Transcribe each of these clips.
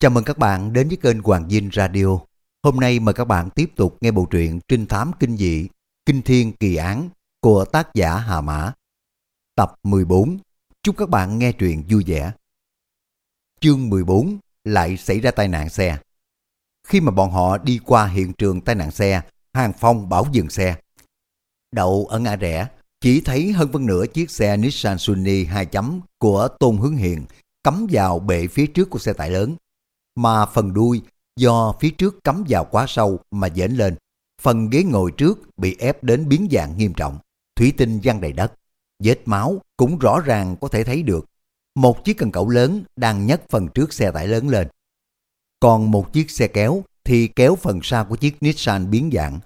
Chào mừng các bạn đến với kênh Hoàng Dinh Radio. Hôm nay mời các bạn tiếp tục nghe bộ truyện Trinh thám kinh dị Kinh Thiên Kỳ Án của tác giả Hà Mã. Tập 14. Chúc các bạn nghe truyện vui vẻ. Chương 14 lại xảy ra tai nạn xe. Khi mà bọn họ đi qua hiện trường tai nạn xe, Hàng Phong bảo dừng xe. Đậu ở ngã rẽ, chỉ thấy hơn phân nửa chiếc xe Nissan Sunny 2 chấm của Tôn Hướng Hiền cắm vào bệ phía trước của xe tải lớn. Mà phần đuôi do phía trước cắm vào quá sâu mà dễn lên. Phần ghế ngồi trước bị ép đến biến dạng nghiêm trọng. Thủy tinh văng đầy đất. Vết máu cũng rõ ràng có thể thấy được. Một chiếc cần cẩu lớn đang nhấc phần trước xe tải lớn lên. Còn một chiếc xe kéo thì kéo phần sau của chiếc Nissan biến dạng.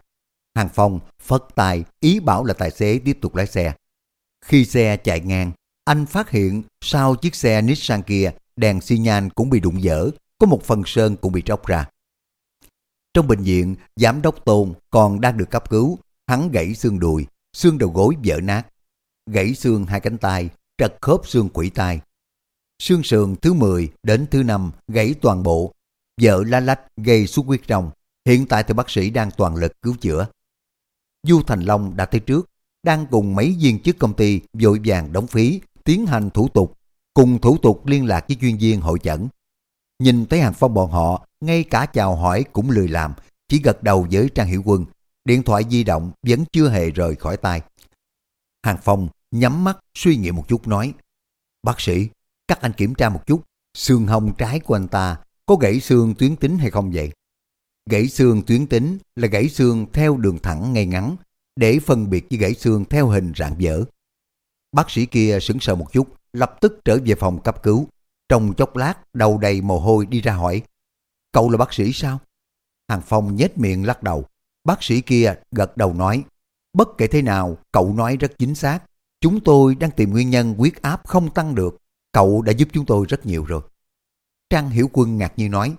Hàng Phong phất tài ý bảo là tài xế tiếp tục lái xe. Khi xe chạy ngang, anh phát hiện sau chiếc xe Nissan kia đèn xi nhan cũng bị đụng dở, có một phần sơn cũng bị tróc ra. Trong bệnh viện, giám đốc Tôn còn đang được cấp cứu, hắn gãy xương đùi, xương đầu gối vỡ nát, gãy xương hai cánh tay, trật khớp xương quỷ tai. Xương sườn thứ 10 đến thứ 5 gãy toàn bộ, vợ la lách gây xuất huyết rồng. Hiện tại thì bác sĩ đang toàn lực cứu chữa. Du Thành Long đã tới trước, đang cùng mấy viên chức công ty vội vàng đóng phí, tiến hành thủ tục, cùng thủ tục liên lạc với chuyên viên hội chẩn. Nhìn thấy hàng phong bọn họ, ngay cả chào hỏi cũng lười làm, chỉ gật đầu với Trang Hiểu Quân. Điện thoại di động vẫn chưa hề rời khỏi tay. Hàng Phong nhắm mắt suy nghĩ một chút nói, Bác sĩ, các anh kiểm tra một chút, xương hông trái của anh ta có gãy xương tuyến tính hay không vậy? Gãy xương tuyến tính là gãy xương theo đường thẳng ngay ngắn, để phân biệt với gãy xương theo hình rạng dở. Bác sĩ kia sững sờ một chút, lập tức trở về phòng cấp cứu. Trong chốc lát, đầu đầy mồ hôi đi ra hỏi, cậu là bác sĩ sao? Hàng Phong nhếch miệng lắc đầu. Bác sĩ kia gật đầu nói, bất kể thế nào, cậu nói rất chính xác. Chúng tôi đang tìm nguyên nhân huyết áp không tăng được. Cậu đã giúp chúng tôi rất nhiều rồi. Trang Hiểu Quân ngạc nhiên nói,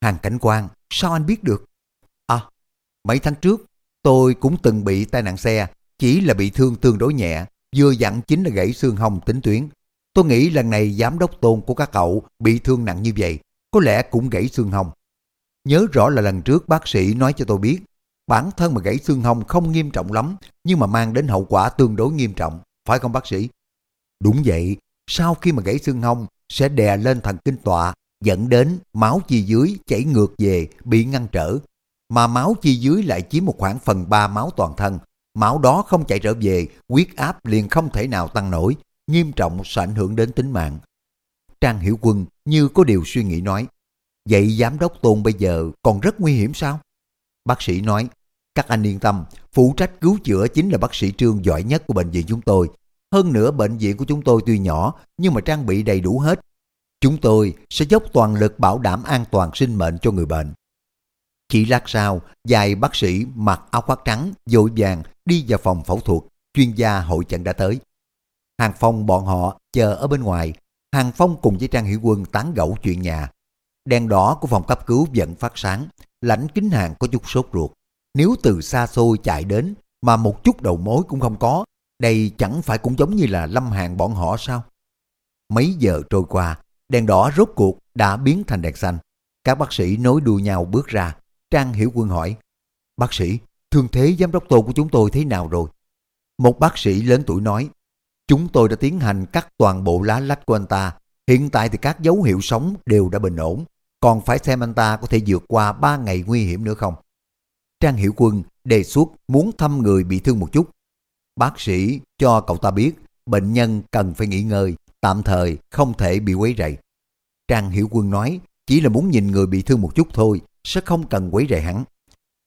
Hàng Cảnh quan sao anh biết được? À, mấy tháng trước, tôi cũng từng bị tai nạn xe, chỉ là bị thương tương đối nhẹ, vừa dặn chính là gãy xương hông tính tuyến. Tôi nghĩ lần này giám đốc tôn của các cậu bị thương nặng như vậy, có lẽ cũng gãy xương hông. Nhớ rõ là lần trước bác sĩ nói cho tôi biết, bản thân mà gãy xương hông không nghiêm trọng lắm, nhưng mà mang đến hậu quả tương đối nghiêm trọng, phải không bác sĩ? Đúng vậy, sau khi mà gãy xương hông sẽ đè lên thần kinh tọa, dẫn đến máu chi dưới chảy ngược về bị ngăn trở, mà máu chi dưới lại chiếm một khoảng phần ba máu toàn thân. Máu đó không chạy trở về, huyết áp liền không thể nào tăng nổi, nghiêm trọng sẽ ảnh hưởng đến tính mạng. Trang Hiểu Quân như có điều suy nghĩ nói, vậy giám đốc Tôn bây giờ còn rất nguy hiểm sao? Bác sĩ nói, các anh yên tâm, phụ trách cứu chữa chính là bác sĩ Trương giỏi nhất của bệnh viện chúng tôi. Hơn nữa bệnh viện của chúng tôi tuy nhỏ nhưng mà trang bị đầy đủ hết. Chúng tôi sẽ dốc toàn lực bảo đảm an toàn sinh mệnh cho người bệnh. Chỉ lát sau, vài bác sĩ mặc áo khoác trắng, dội vàng đi vào phòng phẫu thuật, chuyên gia hội trận đã tới. Hàng Phong bọn họ chờ ở bên ngoài, Hàng Phong cùng với Trang Hiểu Quân tán gẫu chuyện nhà. Đèn đỏ của phòng cấp cứu vẫn phát sáng, lãnh kính hàng có chút sốt ruột. Nếu từ xa xôi chạy đến mà một chút đầu mối cũng không có, đây chẳng phải cũng giống như là lâm hàng bọn họ sao? Mấy giờ trôi qua, đèn đỏ rốt cuộc đã biến thành đèn xanh. Các bác sĩ nối đuôi nhau bước ra. Trang Hiểu Quân hỏi, Bác sĩ, thương thế giám đốc tô của chúng tôi thế nào rồi? Một bác sĩ lớn tuổi nói, Chúng tôi đã tiến hành cắt toàn bộ lá lách của anh ta. Hiện tại thì các dấu hiệu sống đều đã bình ổn. Còn phải xem anh ta có thể vượt qua 3 ngày nguy hiểm nữa không? Trang Hiểu Quân đề xuất muốn thăm người bị thương một chút. Bác sĩ cho cậu ta biết bệnh nhân cần phải nghỉ ngơi, tạm thời không thể bị quấy rầy. Trang Hiểu Quân nói chỉ là muốn nhìn người bị thương một chút thôi, sẽ không cần quấy rầy hắn.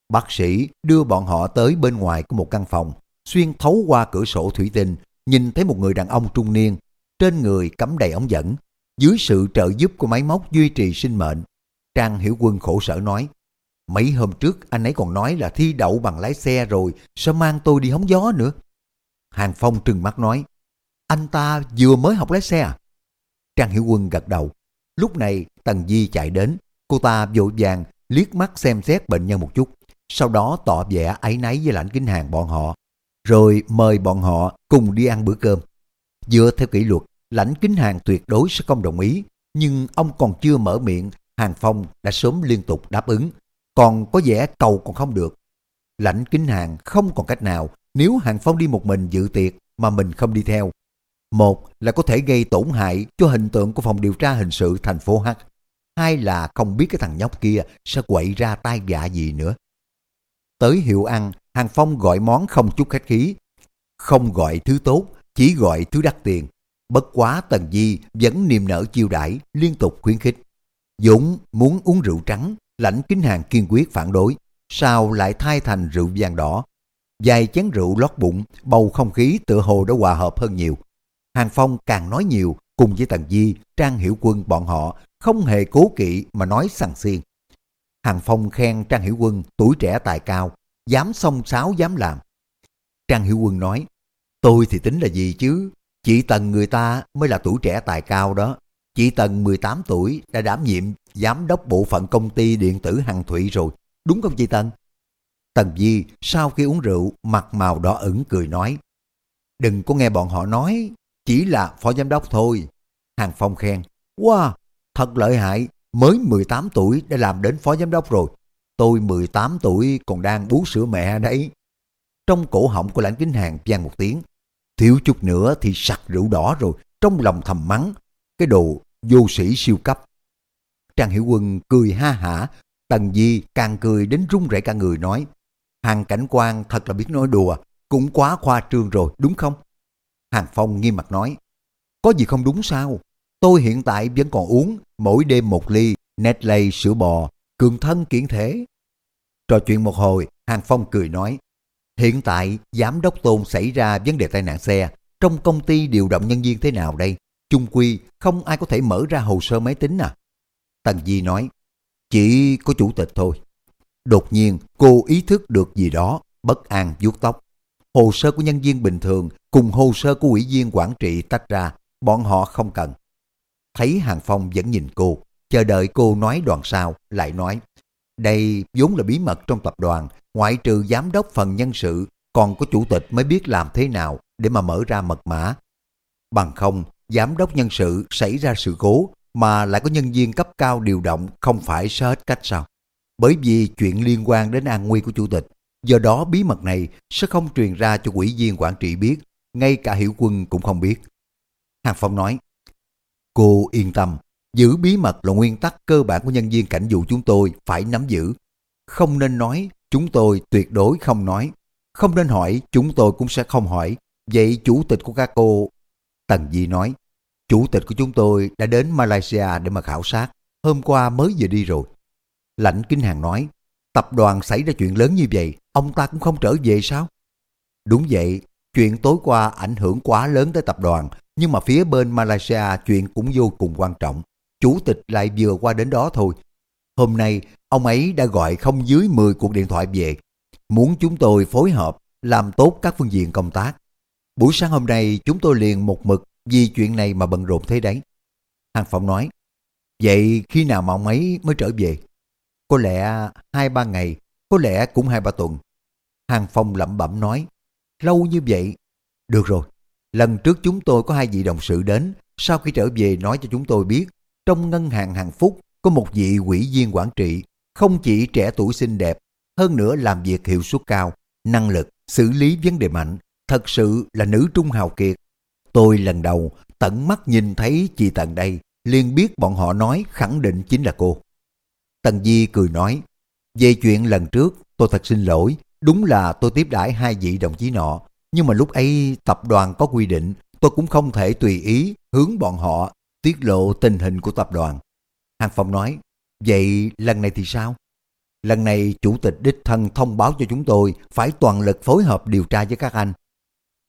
Bác sĩ đưa bọn họ tới bên ngoài của một căn phòng, xuyên thấu qua cửa sổ thủy tinh, nhìn thấy một người đàn ông trung niên, trên người cắm đầy ống dẫn, dưới sự trợ giúp của máy móc duy trì sinh mệnh. Trang Hiểu Quân khổ sở nói, mấy hôm trước anh ấy còn nói là thi đậu bằng lái xe rồi, sao mang tôi đi hóng gió nữa? Hàng Phong trừng mắt nói, anh ta vừa mới học lái xe à? Trang Hiểu Quân gật đầu. Lúc này Tần Di chạy đến, cô ta vội vàng liếc mắt xem xét bệnh nhân một chút, sau đó tỏ vẻ áy náy với lãnh kính hàng bọn họ, rồi mời bọn họ cùng đi ăn bữa cơm. Dựa theo kỷ luật, lãnh kính hàng tuyệt đối sẽ không đồng ý, nhưng ông còn chưa mở miệng Hàng Phong đã sớm liên tục đáp ứng, còn có vẻ cầu còn không được. Lãnh kính hàng không còn cách nào nếu Hàng Phong đi một mình dự tiệc mà mình không đi theo. Một là có thể gây tổn hại cho hình tượng của phòng điều tra hình sự thành phố H. Hai là không biết cái thằng nhóc kia sẽ quậy ra tai vạ gì nữa. Tới hiệu ăn, Hàng Phong gọi món không chút khách khí. Không gọi thứ tốt, chỉ gọi thứ đắt tiền. Bất quá Tần Di vẫn niềm nở chiêu đãi liên tục khuyến khích. Dũng muốn uống rượu trắng, lãnh kính hàng kiên quyết phản đối. Sao lại thay thành rượu vàng đỏ? Vài chén rượu lót bụng, bầu không khí tựa hồ đã hòa hợp hơn nhiều. Hàng Phong càng nói nhiều, cùng với Tần Di, Trang Hiểu Quân bọn họ không hề cố kỵ mà nói sằng xiên. Hàng Phong khen Trang Hiểu Quân tuổi trẻ tài cao, dám xông xáo dám làm. Trang Hiểu Quân nói, tôi thì tính là gì chứ, chị Tần người ta mới là tuổi trẻ tài cao đó. Chị Tần 18 tuổi đã đảm nhiệm giám đốc bộ phận công ty điện tử Hằng Thụy rồi, đúng không chị Tần? Tần Di sau khi uống rượu mặt màu đỏ ửng cười nói, đừng có nghe bọn họ nói, chỉ là phó giám đốc thôi. Hàng Phong khen, wow, thật lợi hại, mới 18 tuổi đã làm đến phó giám đốc rồi. Tôi 18 tuổi còn đang bú sữa mẹ đấy. Trong cổ họng của lãnh kính hàng vang một tiếng. Thiếu chút nữa thì sặc rượu đỏ rồi, trong lòng thầm mắng. Cái đồ vô sĩ siêu cấp. Trang Hiểu Quân cười ha hả, Tần Di càng cười đến run rẩy cả người nói. Hàng cảnh quan thật là biết nói đùa, cũng quá khoa trương rồi, đúng không? Hàng Phong nghiêm mặt nói. Có gì không đúng sao? Tôi hiện tại vẫn còn uống mỗi đêm một ly Nestle sữa bò, cường thân kiện thể. Trò chuyện một hồi, Hàng Phong cười nói, hiện tại giám đốc Tôn xảy ra vấn đề tai nạn xe, trong công ty điều động nhân viên thế nào đây? Chung quy, không ai có thể mở ra hồ sơ máy tính à? Tần Di nói, chỉ có chủ tịch thôi. Đột nhiên, cô ý thức được gì đó, bất an vuốt tóc. Hồ sơ của nhân viên bình thường cùng hồ sơ của ủy viên quản trị tách ra, bọn họ không cần. Thấy Hàng Phong vẫn nhìn cô, chờ đợi cô nói đoạn sau, lại nói, đây vốn là bí mật trong tập đoàn, ngoại trừ giám đốc phần nhân sự, còn có chủ tịch mới biết làm thế nào để mà mở ra mật mã. Bằng không, giám đốc nhân sự xảy ra sự cố mà lại có nhân viên cấp cao điều động không phải sơ hết cách sao? Bởi vì chuyện liên quan đến an nguy của chủ tịch, do đó bí mật này sẽ không truyền ra cho quỹ viên quản trị biết, ngay cả hiểu quân cũng không biết. Hàng Phong nói, Cô yên tâm, giữ bí mật là nguyên tắc cơ bản của nhân viên cảnh vụ chúng tôi phải nắm giữ. Không nên nói, chúng tôi tuyệt đối không nói. Không nên hỏi, chúng tôi cũng sẽ không hỏi. Vậy chủ tịch của các cô... Tần Di nói, chủ tịch của chúng tôi đã đến Malaysia để mà khảo sát. Hôm qua mới vừa đi rồi. Lãnh Kinh Hàng nói, tập đoàn xảy ra chuyện lớn như vậy, ông ta cũng không trở về sao? Đúng vậy, chuyện tối qua ảnh hưởng quá lớn tới tập đoàn, nhưng mà phía bên Malaysia chuyện cũng vô cùng quan trọng. Chủ tịch lại vừa qua đến đó thôi. Hôm nay, ông ấy đã gọi không dưới 10 cuộc điện thoại về. Muốn chúng tôi phối hợp, làm tốt các phương diện công tác. Buổi sáng hôm nay chúng tôi liền một mực vì chuyện này mà bận rộn thế đấy. Hàng Phong nói, vậy khi nào mà ông ấy mới trở về? Có lẽ hai ba ngày, có lẽ cũng hai ba tuần. Hàng Phong lẩm bẩm nói, lâu như vậy. Được rồi, Lần trước chúng tôi có hai vị đồng sự đến, sau khi trở về nói cho chúng tôi biết, trong ngân hàng hàng phúc có một vị quỹ viên quản trị, không chỉ trẻ tuổi xinh đẹp, hơn nữa làm việc hiệu suất cao, năng lực, xử lý vấn đề mạnh, thật sự là nữ trung hào kiệt. Tôi lần đầu tận mắt nhìn thấy chị Tần đây, liền biết bọn họ nói khẳng định chính là cô. Tần Di cười nói, về chuyện lần trước tôi thật xin lỗi, đúng là tôi tiếp đãi hai vị đồng chí nọ, nhưng mà lúc ấy tập đoàn có quy định, tôi cũng không thể tùy ý hướng bọn họ tiết lộ tình hình của tập đoàn. Hàng Phong nói, vậy lần này thì sao? Lần này chủ tịch đích thân thông báo cho chúng tôi phải toàn lực phối hợp điều tra với các anh.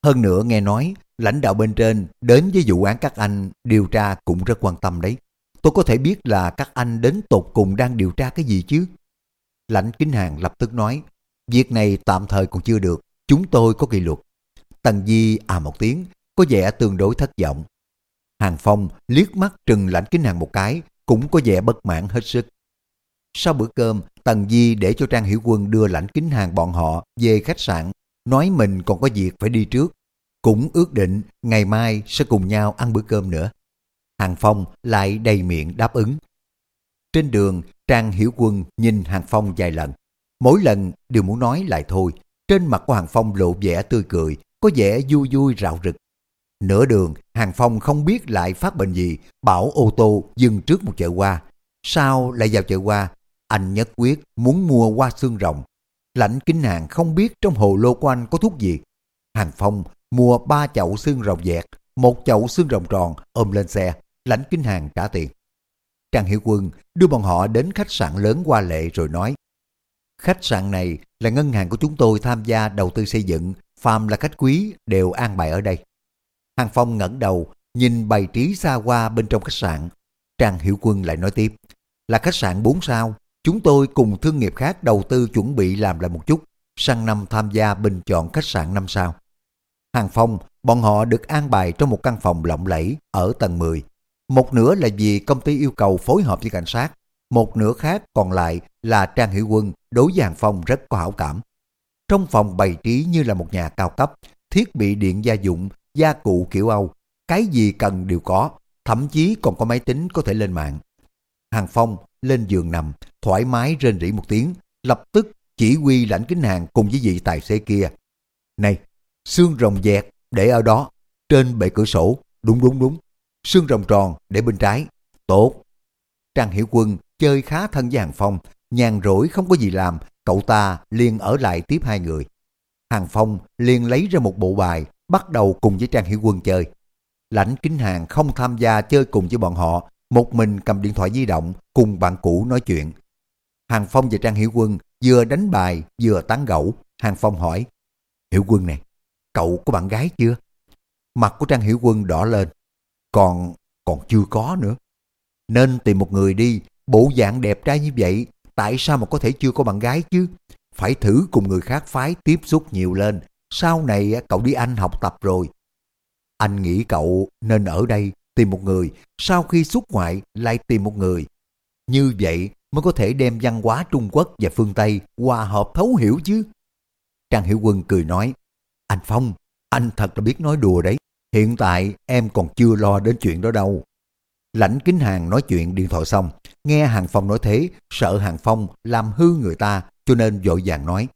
Hơn nữa nghe nói, lãnh đạo bên trên đến với vụ án các anh điều tra cũng rất quan tâm đấy. Tôi có thể biết là các anh đến tột cùng đang điều tra cái gì chứ? Lãnh Kính Hàng lập tức nói, việc này tạm thời còn chưa được, chúng tôi có kỷ luật. Tần Di à một tiếng, có vẻ tương đối thất vọng. Hàng Phong liếc mắt trừng lãnh kính hàng một cái, cũng có vẻ bất mãn hết sức. Sau bữa cơm, Tần Di để cho Trang Hiểu Quân đưa lãnh kính hàng bọn họ về khách sạn, nói mình còn có việc phải đi trước. Cũng ước định ngày mai sẽ cùng nhau ăn bữa cơm nữa. Hàng Phong lại đầy miệng đáp ứng. Trên đường, Trang Hiểu Quân nhìn Hàng Phong vài lần. Mỗi lần đều muốn nói lại thôi. Trên mặt của Hàng Phong lộ vẻ tươi cười, có vẻ vui vui rạo rực. Nửa đường, Hàng Phong không biết lại phát bệnh gì, bảo ô tô dừng trước một chợ hoa. Sao lại vào chợ hoa? Anh nhất quyết muốn mua hoa xương rồng. Lãnh kính hàng không biết trong hồ lô của anh có thuốc gì. Hàng Phong mua ba chậu xương rồng dẹt, một chậu xương rồng tròn ôm lên xe, lãnh kính hàng trả tiền. Trang Hiệu Quân đưa bọn họ đến khách sạn lớn qua Lệ rồi nói Khách sạn này là ngân hàng của chúng tôi tham gia đầu tư xây dựng, phàm là khách quý đều an bài ở đây. Hàng Phong ngẩng đầu, nhìn bày trí xa hoa bên trong khách sạn. Trang Hiểu Quân lại nói tiếp, là khách sạn 4 sao, chúng tôi cùng thương nghiệp khác đầu tư chuẩn bị làm lại một chút, sang năm tham gia bình chọn khách sạn 5 sao. Hàng Phong, bọn họ được an bài trong một căn phòng lộng lẫy ở tầng 10. Một nửa là vì công ty yêu cầu phối hợp với cảnh sát, một nửa khác còn lại là Trang Hiểu Quân đối với Hàng Phong rất có hảo cảm. Trong phòng bày trí như là một nhà cao cấp, thiết bị điện gia dụng, gia cụ kiểu Âu, cái gì cần đều có, thậm chí còn có máy tính có thể lên mạng. Hàng Phong lên giường nằm, thoải mái rên rỉ một tiếng, lập tức chỉ huy lãnh kính hàng cùng với vị tài xế kia. Này, xương rồng dẹt để ở đó, trên bệ cửa sổ, đúng đúng đúng. Xương rồng tròn để bên trái, tốt. Trang Hiểu Quân chơi khá thân với Hàng Phong, nhàn rỗi không có gì làm, cậu ta liền ở lại tiếp hai người. Hàng Phong liền lấy ra một bộ bài, bắt đầu cùng với Trang Hiểu Quân chơi. Lãnh Kính Hàng không tham gia chơi cùng với bọn họ, một mình cầm điện thoại di động cùng bạn cũ nói chuyện. Hàng Phong và Trang Hiểu Quân vừa đánh bài vừa tán gẫu. Hàng Phong hỏi, Hiểu Quân này, cậu có bạn gái chưa? Mặt của Trang Hiểu Quân đỏ lên, còn, còn chưa có nữa. Nên tìm một người đi, bộ dạng đẹp trai như vậy, tại sao mà có thể chưa có bạn gái chứ? Phải thử cùng người khác phái tiếp xúc nhiều lên, sau này cậu đi Anh học tập rồi. Anh nghĩ cậu nên ở đây tìm một người, sau khi xuất ngoại lại tìm một người. Như vậy mới có thể đem văn hóa Trung Quốc và phương Tây hòa hợp thấu hiểu chứ. Trang Hiểu Quân cười nói, anh Phong, anh thật là biết nói đùa đấy. Hiện tại em còn chưa lo đến chuyện đó đâu. Lãnh Kính Hàng nói chuyện điện thoại xong, nghe Hàng Phong nói thế, sợ Hàng Phong làm hư người ta, cho nên vội vàng nói.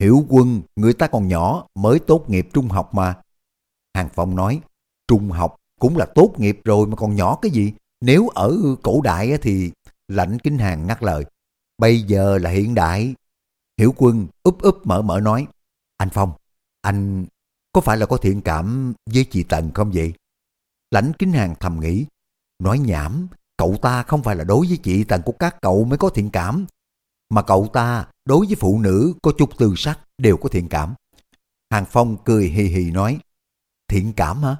Hiểu quân, người ta còn nhỏ, mới tốt nghiệp trung học mà. Hàng Phong nói, trung học cũng là tốt nghiệp rồi mà còn nhỏ cái gì? Nếu ở cổ đại thì lãnh kính hàng ngắt lời. Bây giờ là hiện đại. Hiểu quân úp úp mở mở nói. Anh Phong, anh có phải là có thiện cảm với chị Tần không vậy? Lãnh kính hàng thầm nghĩ. Nói nhảm, cậu ta không phải là đối với chị Tần của các cậu mới có thiện cảm. Mà cậu ta đối với phụ nữ có chút tư sắc đều có thiện cảm. Hàng Phong cười hì hì nói. Thiện cảm hả?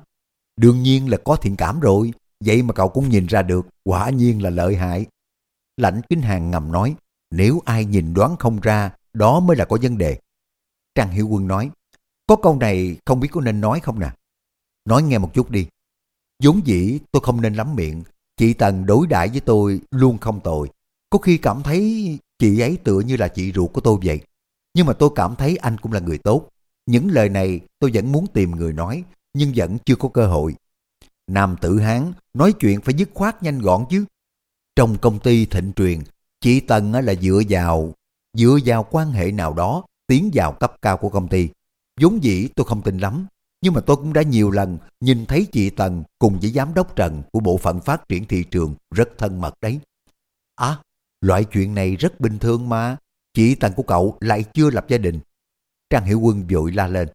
Đương nhiên là có thiện cảm rồi, vậy mà cậu cũng nhìn ra được, quả nhiên là lợi hại. Lãnh Kính Hàng ngầm nói, nếu ai nhìn đoán không ra, đó mới là có vấn đề. Trang Hiểu Quân nói, có câu này không biết có nên nói không nè? Nói nghe một chút đi. vốn dĩ tôi không nên lắm miệng, chị Tần đối đãi với tôi luôn không tồi. Có khi cảm thấy chị ấy tựa như là chị ruột của tôi vậy. Nhưng mà tôi cảm thấy anh cũng là người tốt. Những lời này tôi vẫn muốn tìm người nói, nhưng vẫn chưa có cơ hội. Nam tử Hán nói chuyện phải dứt khoát nhanh gọn chứ. Trong công ty thịnh truyền, chị Tần là dựa vào dựa vào quan hệ nào đó tiến vào cấp cao của công ty. vốn dĩ tôi không tin lắm, nhưng mà tôi cũng đã nhiều lần nhìn thấy chị Tần cùng với giám đốc Trần của bộ phận phát triển thị trường rất thân mật đấy. À, loại chuyện này rất bình thường mà. Chị Tần của cậu lại chưa lập gia đình. Trang Hiểu Quân vội la lên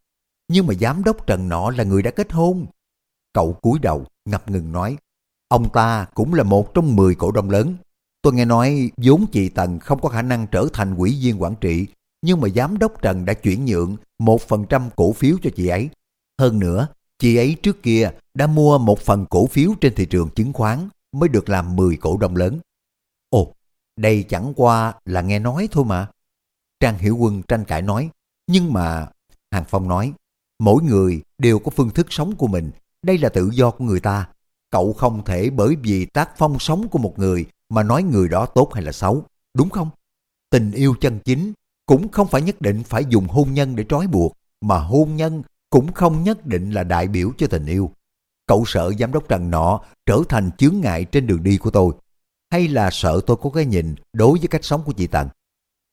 nhưng mà giám đốc Trần nọ là người đã kết hôn. Cậu cúi đầu, ngập ngừng nói, ông ta cũng là một trong 10 cổ đông lớn. Tôi nghe nói vốn chị Tần không có khả năng trở thành quỹ viên quản trị, nhưng mà giám đốc Trần đã chuyển nhượng một phần trăm cổ phiếu cho chị ấy. Hơn nữa, chị ấy trước kia đã mua một phần cổ phiếu trên thị trường chứng khoán mới được làm 10 cổ đông lớn. Đây chẳng qua là nghe nói thôi mà. Trang Hiểu Quân tranh cãi nói, nhưng mà Hàng Phong nói, Mỗi người đều có phương thức sống của mình, đây là tự do của người ta. Cậu không thể bởi vì tác phong sống của một người mà nói người đó tốt hay là xấu, đúng không? Tình yêu chân chính cũng không phải nhất định phải dùng hôn nhân để trói buộc, mà hôn nhân cũng không nhất định là đại biểu cho tình yêu. Cậu sợ giám đốc Trần nọ trở thành chướng ngại trên đường đi của tôi hay là sợ tôi có cái nhìn đối với cách sống của chị Tần?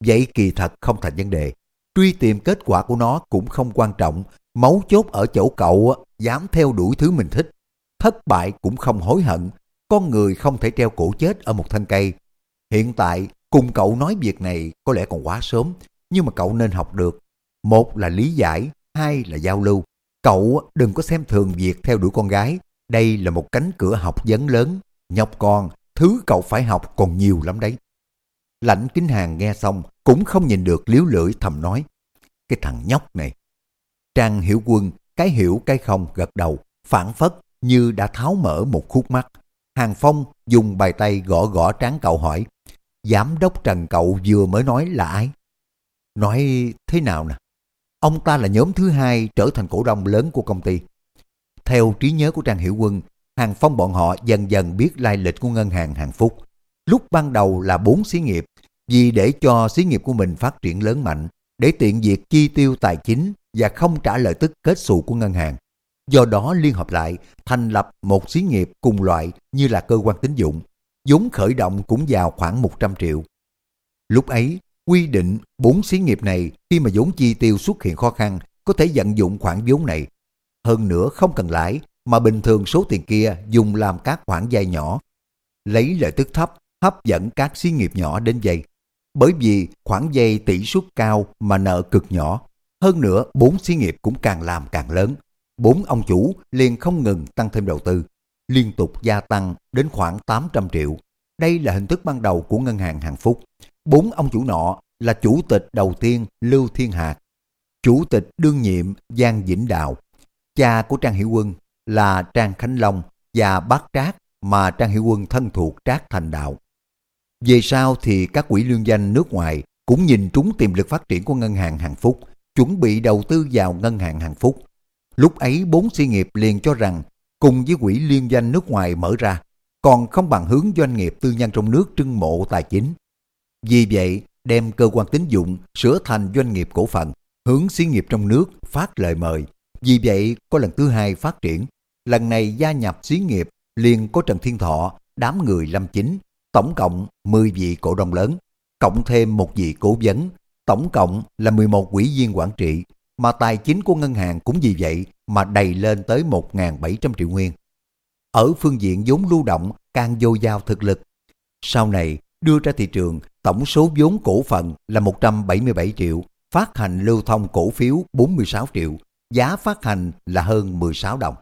Vậy kỳ thật không thành vấn đề. Truy tìm kết quả của nó cũng không quan trọng. Mấu chốt ở chỗ cậu dám theo đuổi thứ mình thích. Thất bại cũng không hối hận. Con người không thể treo cổ chết ở một thân cây. Hiện tại, cùng cậu nói việc này có lẽ còn quá sớm, nhưng mà cậu nên học được. Một là lý giải, hai là giao lưu. Cậu đừng có xem thường việc theo đuổi con gái. Đây là một cánh cửa học vấn lớn. Nhọc con, thứ cậu phải học còn nhiều lắm đấy. Lãnh kính hàng nghe xong cũng không nhìn được liếu lưỡi thầm nói. Cái thằng nhóc này. Trang hiểu quân, cái hiểu cái không gật đầu, phản phất như đã tháo mở một khúc mắt. Hàng Phong dùng bài tay gõ gõ trán cậu hỏi. Giám đốc Trần cậu vừa mới nói là ai? Nói thế nào nè? Ông ta là nhóm thứ hai trở thành cổ đông lớn của công ty. Theo trí nhớ của Trang Hiểu Quân, Hàng Phong bọn họ dần dần biết lai lịch của ngân hàng Hàng Phúc. Lúc ban đầu là bốn xí nghiệp, vì để cho xí nghiệp của mình phát triển lớn mạnh, để tiện việc chi tiêu tài chính và không trả lời tức kết xù của ngân hàng. Do đó liên hợp lại, thành lập một xí nghiệp cùng loại như là cơ quan tín dụng, vốn khởi động cũng vào khoảng 100 triệu. Lúc ấy, quy định bốn xí nghiệp này khi mà vốn chi tiêu xuất hiện khó khăn có thể vận dụng khoản vốn này. Hơn nữa không cần lãi mà bình thường số tiền kia dùng làm các khoản vay nhỏ. Lấy lợi tức thấp hấp dẫn các xí nghiệp nhỏ đến vay. Bởi vì khoản vay tỷ suất cao mà nợ cực nhỏ. Hơn nữa bốn xí nghiệp cũng càng làm càng lớn. Bốn ông chủ liền không ngừng tăng thêm đầu tư, liên tục gia tăng đến khoảng 800 triệu. Đây là hình thức ban đầu của ngân hàng Hạnh Phúc. Bốn ông chủ nọ là chủ tịch đầu tiên Lưu Thiên Hạc, chủ tịch đương nhiệm Giang Vĩnh Đạo, cha của Trang Hiểu Quân là Trang Khánh Long và bác Trác mà Trang Hiểu Quân thân thuộc Trác Thành Đạo. Về sau thì các quỹ liên danh nước ngoài cũng nhìn trúng tiềm lực phát triển của ngân hàng Hạnh Phúc, chuẩn bị đầu tư vào ngân hàng Hạnh Phúc. Lúc ấy bốn xí nghiệp liền cho rằng cùng với quỹ liên danh nước ngoài mở ra, còn không bằng hướng doanh nghiệp tư nhân trong nước trưng mộ tài chính. Vì vậy, đem cơ quan tín dụng sửa thành doanh nghiệp cổ phần, hướng xí nghiệp trong nước phát lời mời. Vì vậy, có lần thứ hai phát triển, lần này gia nhập xí nghiệp liền có Trần Thiên Thọ, đám người lâm chính, tổng cộng 10 vị cổ đông lớn, cộng thêm một vị cố vấn, tổng cộng là 11 quỹ viên quản trị, mà tài chính của ngân hàng cũng vì vậy mà đầy lên tới 1.700 triệu nguyên. Ở phương diện vốn lưu động càng vô giao thực lực. Sau này đưa ra thị trường tổng số vốn cổ phần là 177 triệu, phát hành lưu thông cổ phiếu 46 triệu, giá phát hành là hơn 16 đồng.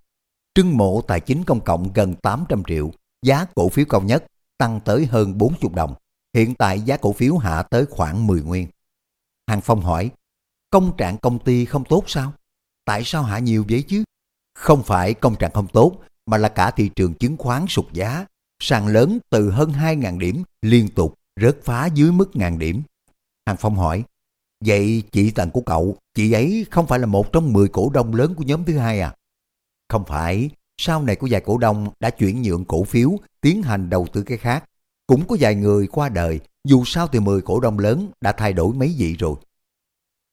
Trưng mộ tài chính công cộng gần 800 triệu, giá cổ phiếu cao nhất tăng tới hơn 40 đồng. Hiện tại giá cổ phiếu hạ tới khoảng 10 nguyên. Hàng Phong hỏi, công trạng công ty không tốt sao? Tại sao hạ nhiều vậy chứ? Không phải công trạng không tốt, mà là cả thị trường chứng khoán sụt giá. Sàn lớn từ hơn 2.000 điểm liên tục rớt phá dưới mức ngàn điểm. Hàng Phong hỏi, vậy chị Tần của cậu, chị ấy không phải là một trong 10 cổ đông lớn của nhóm thứ hai à? Không phải, sau này có vài cổ đông đã chuyển nhượng cổ phiếu, tiến hành đầu tư cái khác. Cũng có vài người qua đời, dù sao thì 10 cổ đông lớn đã thay đổi mấy vị rồi.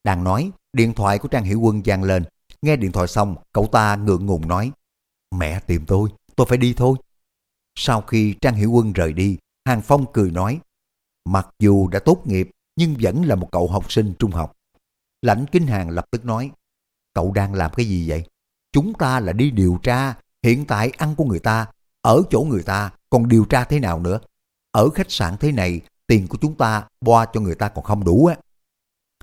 Đang nói, điện thoại của Trang Hiểu Quân vang lên. Nghe điện thoại xong, cậu ta ngượng ngùng nói, Mẹ tìm tôi, tôi phải đi thôi. Sau khi Trang Hiểu Quân rời đi, Hàng Phong cười nói, Mặc dù đã tốt nghiệp, nhưng vẫn là một cậu học sinh trung học. Lãnh Kinh Hàng lập tức nói, Cậu đang làm cái gì vậy? Chúng ta là đi điều tra, hiện tại ăn của người ta, ở chỗ người ta, còn điều tra thế nào nữa? Ở khách sạn thế này, tiền của chúng ta boa cho người ta còn không đủ á.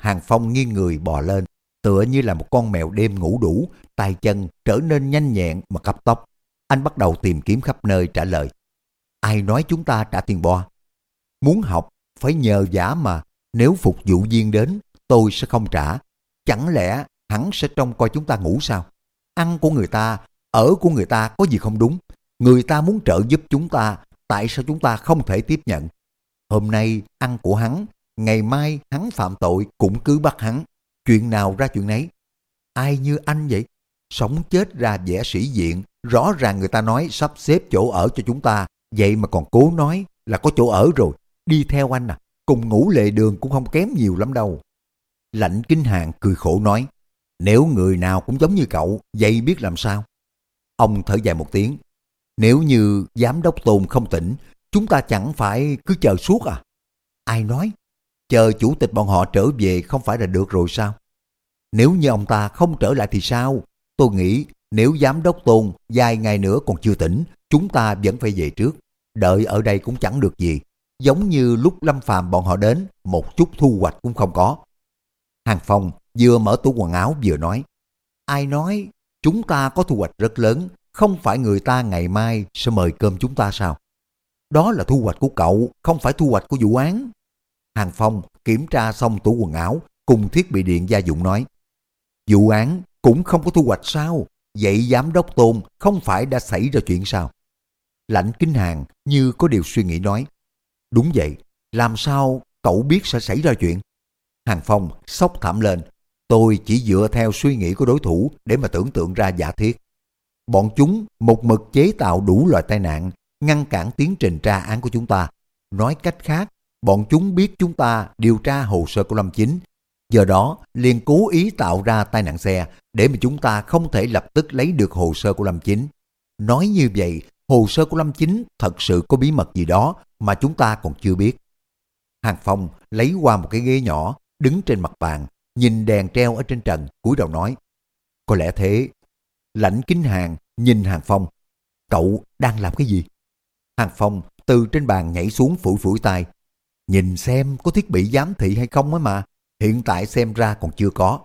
Hàng Phong nghiêng người bò lên, tựa như là một con mèo đêm ngủ đủ, tay chân trở nên nhanh nhẹn mà cấp tốc. Anh bắt đầu tìm kiếm khắp nơi trả lời. Ai nói chúng ta trả tiền bo? Muốn học, phải nhờ giả mà. Nếu phục vụ viên đến, tôi sẽ không trả. Chẳng lẽ hắn sẽ trông coi chúng ta ngủ sao? Ăn của người ta, ở của người ta có gì không đúng? Người ta muốn trợ giúp chúng ta, tại sao chúng ta không thể tiếp nhận? Hôm nay ăn của hắn, ngày mai hắn phạm tội cũng cứ bắt hắn. Chuyện nào ra chuyện nấy. Ai như anh vậy? Sống chết ra vẻ sĩ diện, rõ ràng người ta nói sắp xếp chỗ ở cho chúng ta, vậy mà còn cố nói là có chỗ ở rồi, đi theo anh à, cùng ngủ lệ đường cũng không kém nhiều lắm đâu. Lạnh kinh hàng cười khổ nói, nếu người nào cũng giống như cậu, vậy biết làm sao? Ông thở dài một tiếng, nếu như giám đốc Tôn không tỉnh, chúng ta chẳng phải cứ chờ suốt à? Ai nói? Chờ chủ tịch bọn họ trở về không phải là được rồi sao? Nếu như ông ta không trở lại thì sao? Tôi nghĩ nếu giám đốc Tôn vài ngày nữa còn chưa tỉnh, chúng ta vẫn phải về trước. Đợi ở đây cũng chẳng được gì. Giống như lúc Lâm Phàm bọn họ đến, một chút thu hoạch cũng không có. Hàng Phong vừa mở tủ quần áo vừa nói. Ai nói chúng ta có thu hoạch rất lớn, không phải người ta ngày mai sẽ mời cơm chúng ta sao? Đó là thu hoạch của cậu, không phải thu hoạch của vụ án. Hàng Phong kiểm tra xong tủ quần áo cùng thiết bị điện gia dụng nói. Vụ án cũng không có thu hoạch sao? Vậy giám đốc Tôn không phải đã xảy ra chuyện sao? Lãnh Kinh Hàng như có điều suy nghĩ nói. Đúng vậy, làm sao cậu biết sẽ xảy ra chuyện? Hàng Phong sốc thảm lên. Tôi chỉ dựa theo suy nghĩ của đối thủ để mà tưởng tượng ra giả thiết. Bọn chúng một mực chế tạo đủ loại tai nạn, ngăn cản tiến trình tra án của chúng ta. Nói cách khác, bọn chúng biết chúng ta điều tra hồ sơ của Lâm Chính. giờ đó, liền cố ý tạo ra tai nạn xe để mà chúng ta không thể lập tức lấy được hồ sơ của Lâm Chính. Nói như vậy, hồ sơ của Lâm Chính thật sự có bí mật gì đó mà chúng ta còn chưa biết. Hàng Phong lấy qua một cái ghế nhỏ, đứng trên mặt bàn, nhìn đèn treo ở trên trần, cúi đầu nói. Có lẽ thế. Lãnh kính hàng, nhìn Hàng Phong. Cậu đang làm cái gì? Hàng Phong từ trên bàn nhảy xuống phủi phủi tay. Nhìn xem có thiết bị giám thị hay không ấy mà. Hiện tại xem ra còn chưa có.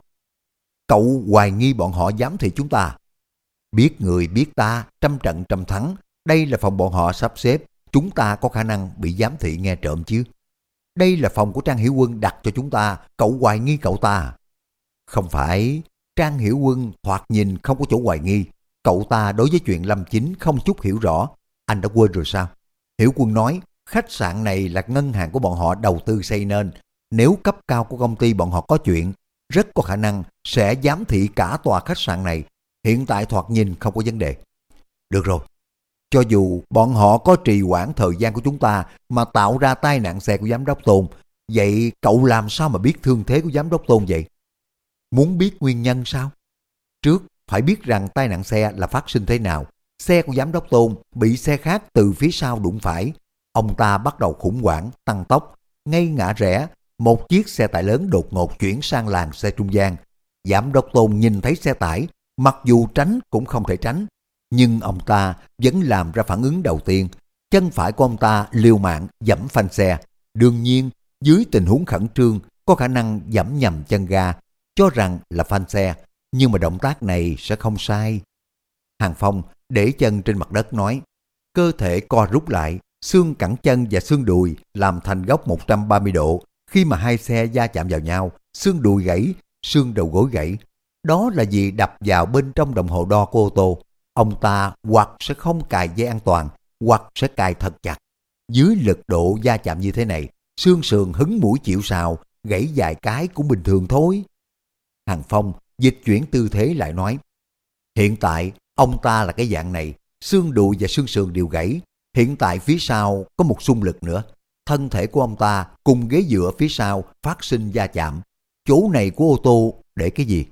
Cậu hoài nghi bọn họ giám thị chúng ta. Biết người biết ta, trăm trận trăm thắng. Đây là phòng bọn họ sắp xếp. Chúng ta có khả năng bị giám thị nghe trộm chứ. Đây là phòng của Trang Hiểu Quân đặt cho chúng ta. Cậu hoài nghi cậu ta. Không phải. Trang Hiểu Quân thoạt nhìn không có chỗ hoài nghi. Cậu ta đối với chuyện Lâm Chính không chút hiểu rõ. Anh đã quên rồi sao? Hiểu Quân nói, khách sạn này là ngân hàng của bọn họ đầu tư xây nên. Nếu cấp cao của công ty bọn họ có chuyện, rất có khả năng sẽ giám thị cả tòa khách sạn này. Hiện tại thoạt nhìn không có vấn đề. Được rồi. Cho dù bọn họ có trì hoãn thời gian của chúng ta mà tạo ra tai nạn xe của giám đốc Tôn, vậy cậu làm sao mà biết thương thế của giám đốc Tôn vậy? Muốn biết nguyên nhân sao? Trước phải biết rằng tai nạn xe là phát sinh thế nào. Xe của giám đốc Tôn bị xe khác từ phía sau đụng phải. Ông ta bắt đầu khủng hoảng, tăng tốc, ngay ngã rẽ. Một chiếc xe tải lớn đột ngột chuyển sang làng xe trung gian. Giám đốc Tôn nhìn thấy xe tải, mặc dù tránh cũng không thể tránh. Nhưng ông ta vẫn làm ra phản ứng đầu tiên. Chân phải của ông ta liều mạng dẫm phanh xe. Đương nhiên, dưới tình huống khẩn trương, có khả năng dẫm nhầm chân ga, cho rằng là phanh xe nhưng mà động tác này sẽ không sai. Hàng Phong để chân trên mặt đất nói, cơ thể co rút lại, xương cẳng chân và xương đùi làm thành góc 130 độ. Khi mà hai xe va chạm vào nhau, xương đùi gãy, xương đầu gối gãy. Đó là vì đập vào bên trong đồng hồ đo của ô tô. Ông ta hoặc sẽ không cài dây an toàn, hoặc sẽ cài thật chặt. Dưới lực độ va chạm như thế này, xương sườn hứng mũi chịu sào, gãy vài cái cũng bình thường thôi. Hàng Phong dịch chuyển tư thế lại nói, hiện tại ông ta là cái dạng này, xương đùi và xương sườn đều gãy, hiện tại phía sau có một xung lực nữa. Thân thể của ông ta cùng ghế dựa phía sau phát sinh va chạm. Chỗ này của ô tô để cái gì?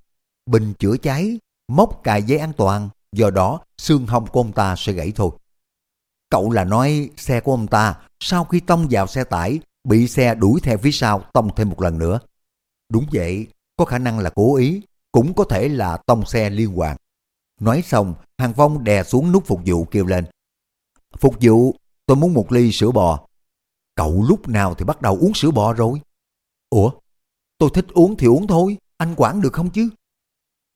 Bình chữa cháy, móc cài dây an toàn, do đó xương hông của ông ta sẽ gãy thôi. Cậu là nói xe của ông ta sau khi tông vào xe tải bị xe đuổi theo phía sau tông thêm một lần nữa. Đúng vậy, có khả năng là cố ý cũng có thể là tông xe liên hoàn. Nói xong, Hàng Phong đè xuống nút phục vụ kêu lên. Phục vụ, tôi muốn một ly sữa bò. Cậu lúc nào thì bắt đầu uống sữa bò rồi? Ủa, tôi thích uống thì uống thôi, anh quản được không chứ?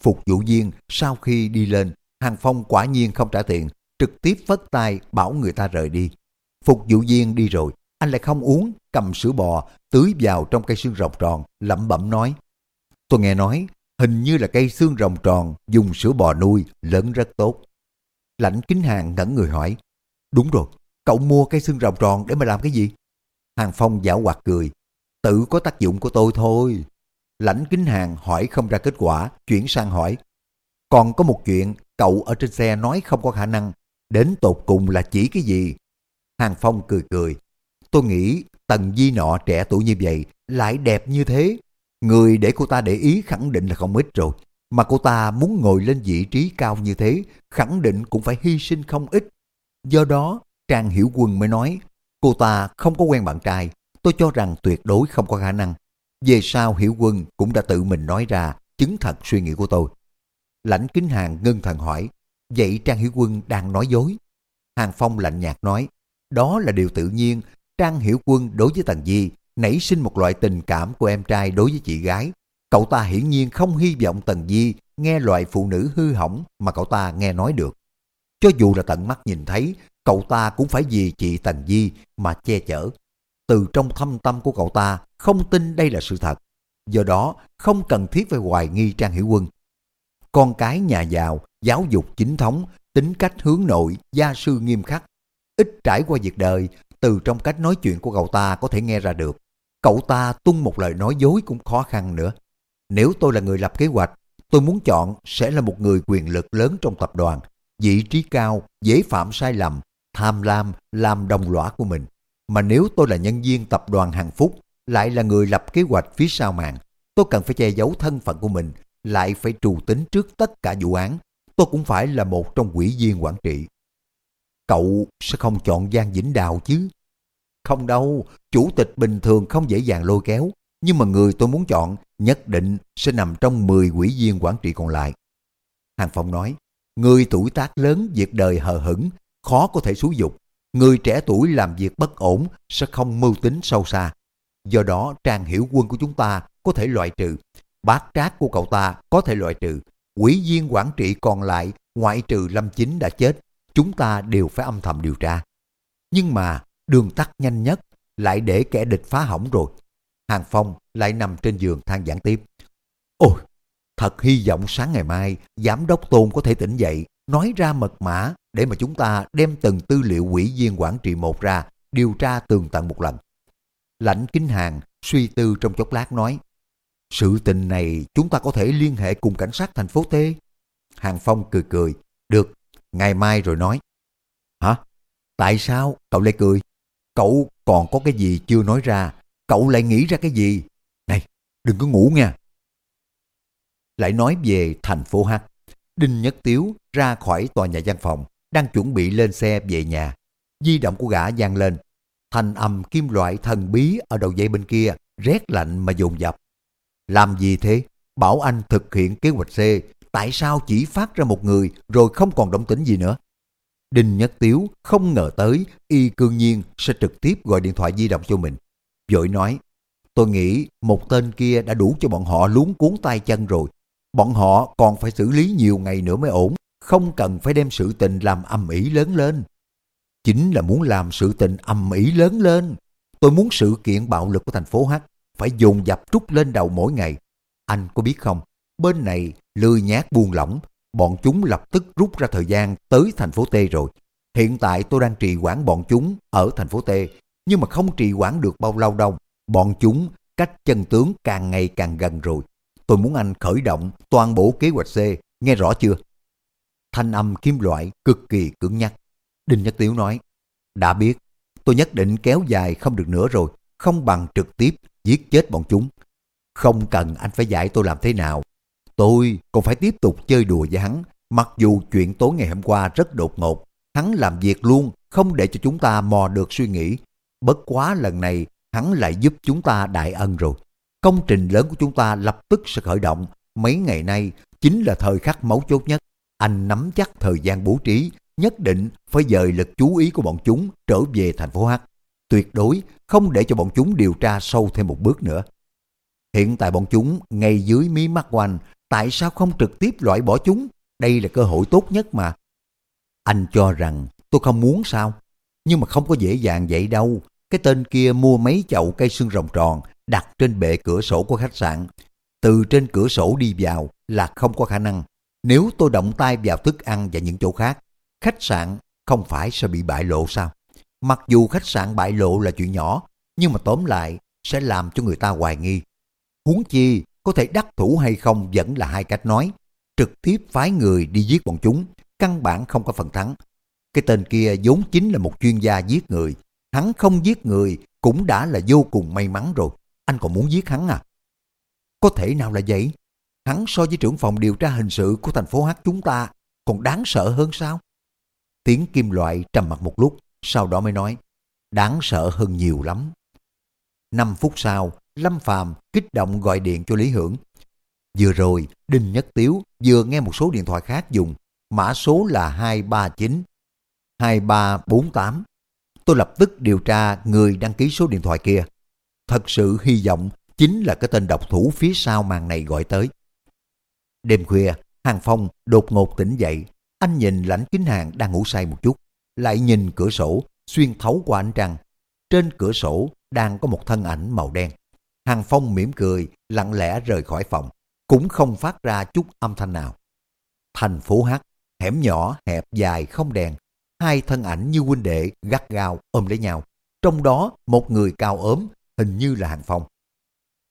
Phục vụ viên sau khi đi lên, Hàng Phong quả nhiên không trả tiền, trực tiếp phất tay bảo người ta rời đi. Phục vụ viên đi rồi, anh lại không uống, cầm sữa bò, tưới vào trong cây xương rồng tròn, lẩm bẩm nói. Tôi nghe nói hình như là cây xương rồng tròn dùng sữa bò nuôi lớn rất tốt. Lãnh kính hàng ngẩn người hỏi, đúng rồi, cậu mua cây xương rồng tròn để mà làm cái gì? Hàng Phong giả hoạt cười, tự có tác dụng của tôi thôi. Lãnh kính hàng hỏi không ra kết quả, chuyển sang hỏi. Còn có một chuyện, cậu ở trên xe nói không có khả năng, đến tột cùng là chỉ cái gì? Hàng Phong cười cười, tôi nghĩ Tần Di nọ trẻ tuổi như vậy, lại đẹp như thế, Người để cô ta để ý khẳng định là không ít rồi. Mà cô ta muốn ngồi lên vị trí cao như thế, khẳng định cũng phải hy sinh không ít. Do đó, Trang Hiểu Quân mới nói, Cô ta không có quen bạn trai, tôi cho rằng tuyệt đối không có khả năng. Về sau Hiểu Quân cũng đã tự mình nói ra chứng thật suy nghĩ của tôi. Lãnh Kính Hàng ngưng thần hỏi, vậy Trang Hiểu Quân đang nói dối? Hàng Phong lạnh nhạt nói, đó là điều tự nhiên, Trang Hiểu Quân đối với Tần Di nảy sinh một loại tình cảm của em trai đối với chị gái. Cậu ta hiển nhiên không hy vọng Tần Di nghe loại phụ nữ hư hỏng mà cậu ta nghe nói được. Cho dù là tận mắt nhìn thấy, cậu ta cũng phải vì chị Tần Di mà che chở. Từ trong thâm tâm của cậu ta không tin đây là sự thật. Do đó không cần thiết phải hoài nghi Trang Hiểu Quân. Con cái nhà giàu, giáo dục chính thống, tính cách hướng nội, gia sư nghiêm khắc. Ít trải qua việc đời, từ trong cách nói chuyện của cậu ta có thể nghe ra được. Cậu ta tung một lời nói dối cũng khó khăn nữa. Nếu tôi là người lập kế hoạch, tôi muốn chọn sẽ là một người quyền lực lớn trong tập đoàn, vị trí cao, dễ phạm sai lầm, tham lam, làm đồng lõa của mình. Mà nếu tôi là nhân viên tập đoàn Hằng Phúc, lại là người lập kế hoạch phía sau màn, tôi cần phải che giấu thân phận của mình, lại phải trù tính trước tất cả vụ án. Tôi cũng phải là một trong quỹ viên quản trị. Cậu sẽ không chọn Giang Vĩnh Đào chứ? Không đâu, chủ tịch bình thường không dễ dàng lôi kéo, nhưng mà người tôi muốn chọn nhất định sẽ nằm trong 10 quỹ viên quản trị còn lại. Hàng Phong nói, người tuổi tác lớn việc đời hờ hững, khó có thể xúi dục. Người trẻ tuổi làm việc bất ổn sẽ không mưu tính sâu xa. Do đó trang hiểu quân của chúng ta có thể loại trừ, bát trác của cậu ta có thể loại trừ, quỷ viên quản trị còn lại ngoại trừ Lâm Chính đã chết, chúng ta đều phải âm thầm điều tra. Nhưng mà đường tắt nhanh nhất lại để kẻ địch phá hỏng rồi. Hàng Phong lại nằm trên giường than giảng tiếp. Ôi, thật hy vọng sáng ngày mai giám đốc Tôn có thể tỉnh dậy, nói ra mật mã để mà chúng ta đem từng tư liệu quỹ viên quản trị một ra, điều tra tường tận một lần. Lãnh Kính Hàng suy tư trong chốc lát nói, sự tình này chúng ta có thể liên hệ cùng cảnh sát thành phố T. Hàng Phong cười cười, được, ngày mai rồi nói. Hả? Tại sao? Cậu lại cười. Cậu còn có cái gì chưa nói ra? Cậu lại nghĩ ra cái gì? Này, đừng có ngủ nha. Lại nói về thành phố H. Đinh Nhất Tiếu ra khỏi tòa nhà văn phòng, đang chuẩn bị lên xe về nhà. Di động của gã vang lên. Thành âm kim loại thần bí ở đầu dây bên kia, rét lạnh mà dồn dập. Làm gì thế? Bảo anh thực hiện kế hoạch C, tại sao chỉ phát ra một người rồi không còn động tĩnh gì nữa? Đinh Nhất Tiếu không ngờ tới y cương nhiên sẽ trực tiếp gọi điện thoại di động cho mình. Vội nói, tôi nghĩ một tên kia đã đủ cho bọn họ luống cuốn tay chân rồi. Bọn họ còn phải xử lý nhiều ngày nữa mới ổn, không cần phải đem sự tình làm âm ỉ lớn lên. Chính là muốn làm sự tình âm ỉ lớn lên. Tôi muốn sự kiện bạo lực của thành phố H phải dồn dập trút lên đầu mỗi ngày. Anh có biết không, bên này lười nhát buông lỏng, bọn chúng lập tức rút ra thời gian tới thành phố T rồi. Hiện tại tôi đang trì quản bọn chúng ở thành phố T, nhưng mà không trì quản được bao lâu đâu. Bọn chúng cách chân tướng càng ngày càng gần rồi. Tôi muốn anh khởi động toàn bộ kế hoạch C, nghe rõ chưa? Thanh âm kim loại cực kỳ cứng nhắc. Đinh Nhất Tiếu nói, đã biết, tôi nhất định kéo dài không được nữa rồi, không bằng trực tiếp giết chết bọn chúng. Không cần anh phải dạy tôi làm thế nào. Tôi còn phải tiếp tục chơi đùa với hắn, mặc dù chuyện tối ngày hôm qua rất đột ngột. Hắn làm việc luôn, không để cho chúng ta mò được suy nghĩ. Bất quá lần này, hắn lại giúp chúng ta đại ân rồi. Công trình lớn của chúng ta lập tức sẽ khởi động. Mấy ngày nay chính là thời khắc mấu chốt nhất. Anh nắm chắc thời gian bố trí, nhất định phải dời lực chú ý của bọn chúng trở về thành phố H. Tuyệt đối không để cho bọn chúng điều tra sâu thêm một bước nữa. Hiện tại bọn chúng ngay dưới mí mắt của anh, tại sao không trực tiếp loại bỏ chúng? Đây là cơ hội tốt nhất mà. Anh cho rằng tôi không muốn sao? Nhưng mà không có dễ dàng vậy đâu. Cái tên kia mua mấy chậu cây xương rồng tròn đặt trên bệ cửa sổ của khách sạn. Từ trên cửa sổ đi vào là không có khả năng. Nếu tôi động tay vào thức ăn và những chỗ khác, khách sạn không phải sẽ bị bại lộ sao? Mặc dù khách sạn bại lộ là chuyện nhỏ, nhưng mà tóm lại sẽ làm cho người ta hoài nghi. Huống chi, có thể đắc thủ hay không vẫn là hai cách nói. Trực tiếp phái người đi giết bọn chúng, căn bản không có phần thắng. Cái tên kia vốn chính là một chuyên gia giết người. Hắn không giết người cũng đã là vô cùng may mắn rồi. Anh còn muốn giết hắn à? Có thể nào là vậy? Hắn so với trưởng phòng điều tra hình sự của thành phố H chúng ta còn đáng sợ hơn sao? Tiếng kim loại trầm mặt một lúc, sau đó mới nói. đáng sợ hơn nhiều lắm. 5 phút sau, Lâm Phàm kích động gọi điện cho Lý Hưởng. Vừa rồi, Đinh Nhất Tiếu vừa nghe một số điện thoại khác dùng, mã số là 239, 2348. Tôi lập tức điều tra người đăng ký số điện thoại kia. Thật sự hy vọng chính là cái tên độc thủ phía sau màn này gọi tới. Đêm khuya, Hàng Phong đột ngột tỉnh dậy. Anh nhìn lãnh kính hàng đang ngủ say một chút, lại nhìn cửa sổ xuyên thấu qua ánh trăng. Trên cửa sổ đang có một thân ảnh màu đen. Hàng Phong mỉm cười, lặng lẽ rời khỏi phòng, cũng không phát ra chút âm thanh nào. Thành phố H, hẻm nhỏ, hẹp, dài, không đèn. Hai thân ảnh như huynh đệ gắt gao ôm lấy nhau. Trong đó một người cao ốm, hình như là Hàng Phong.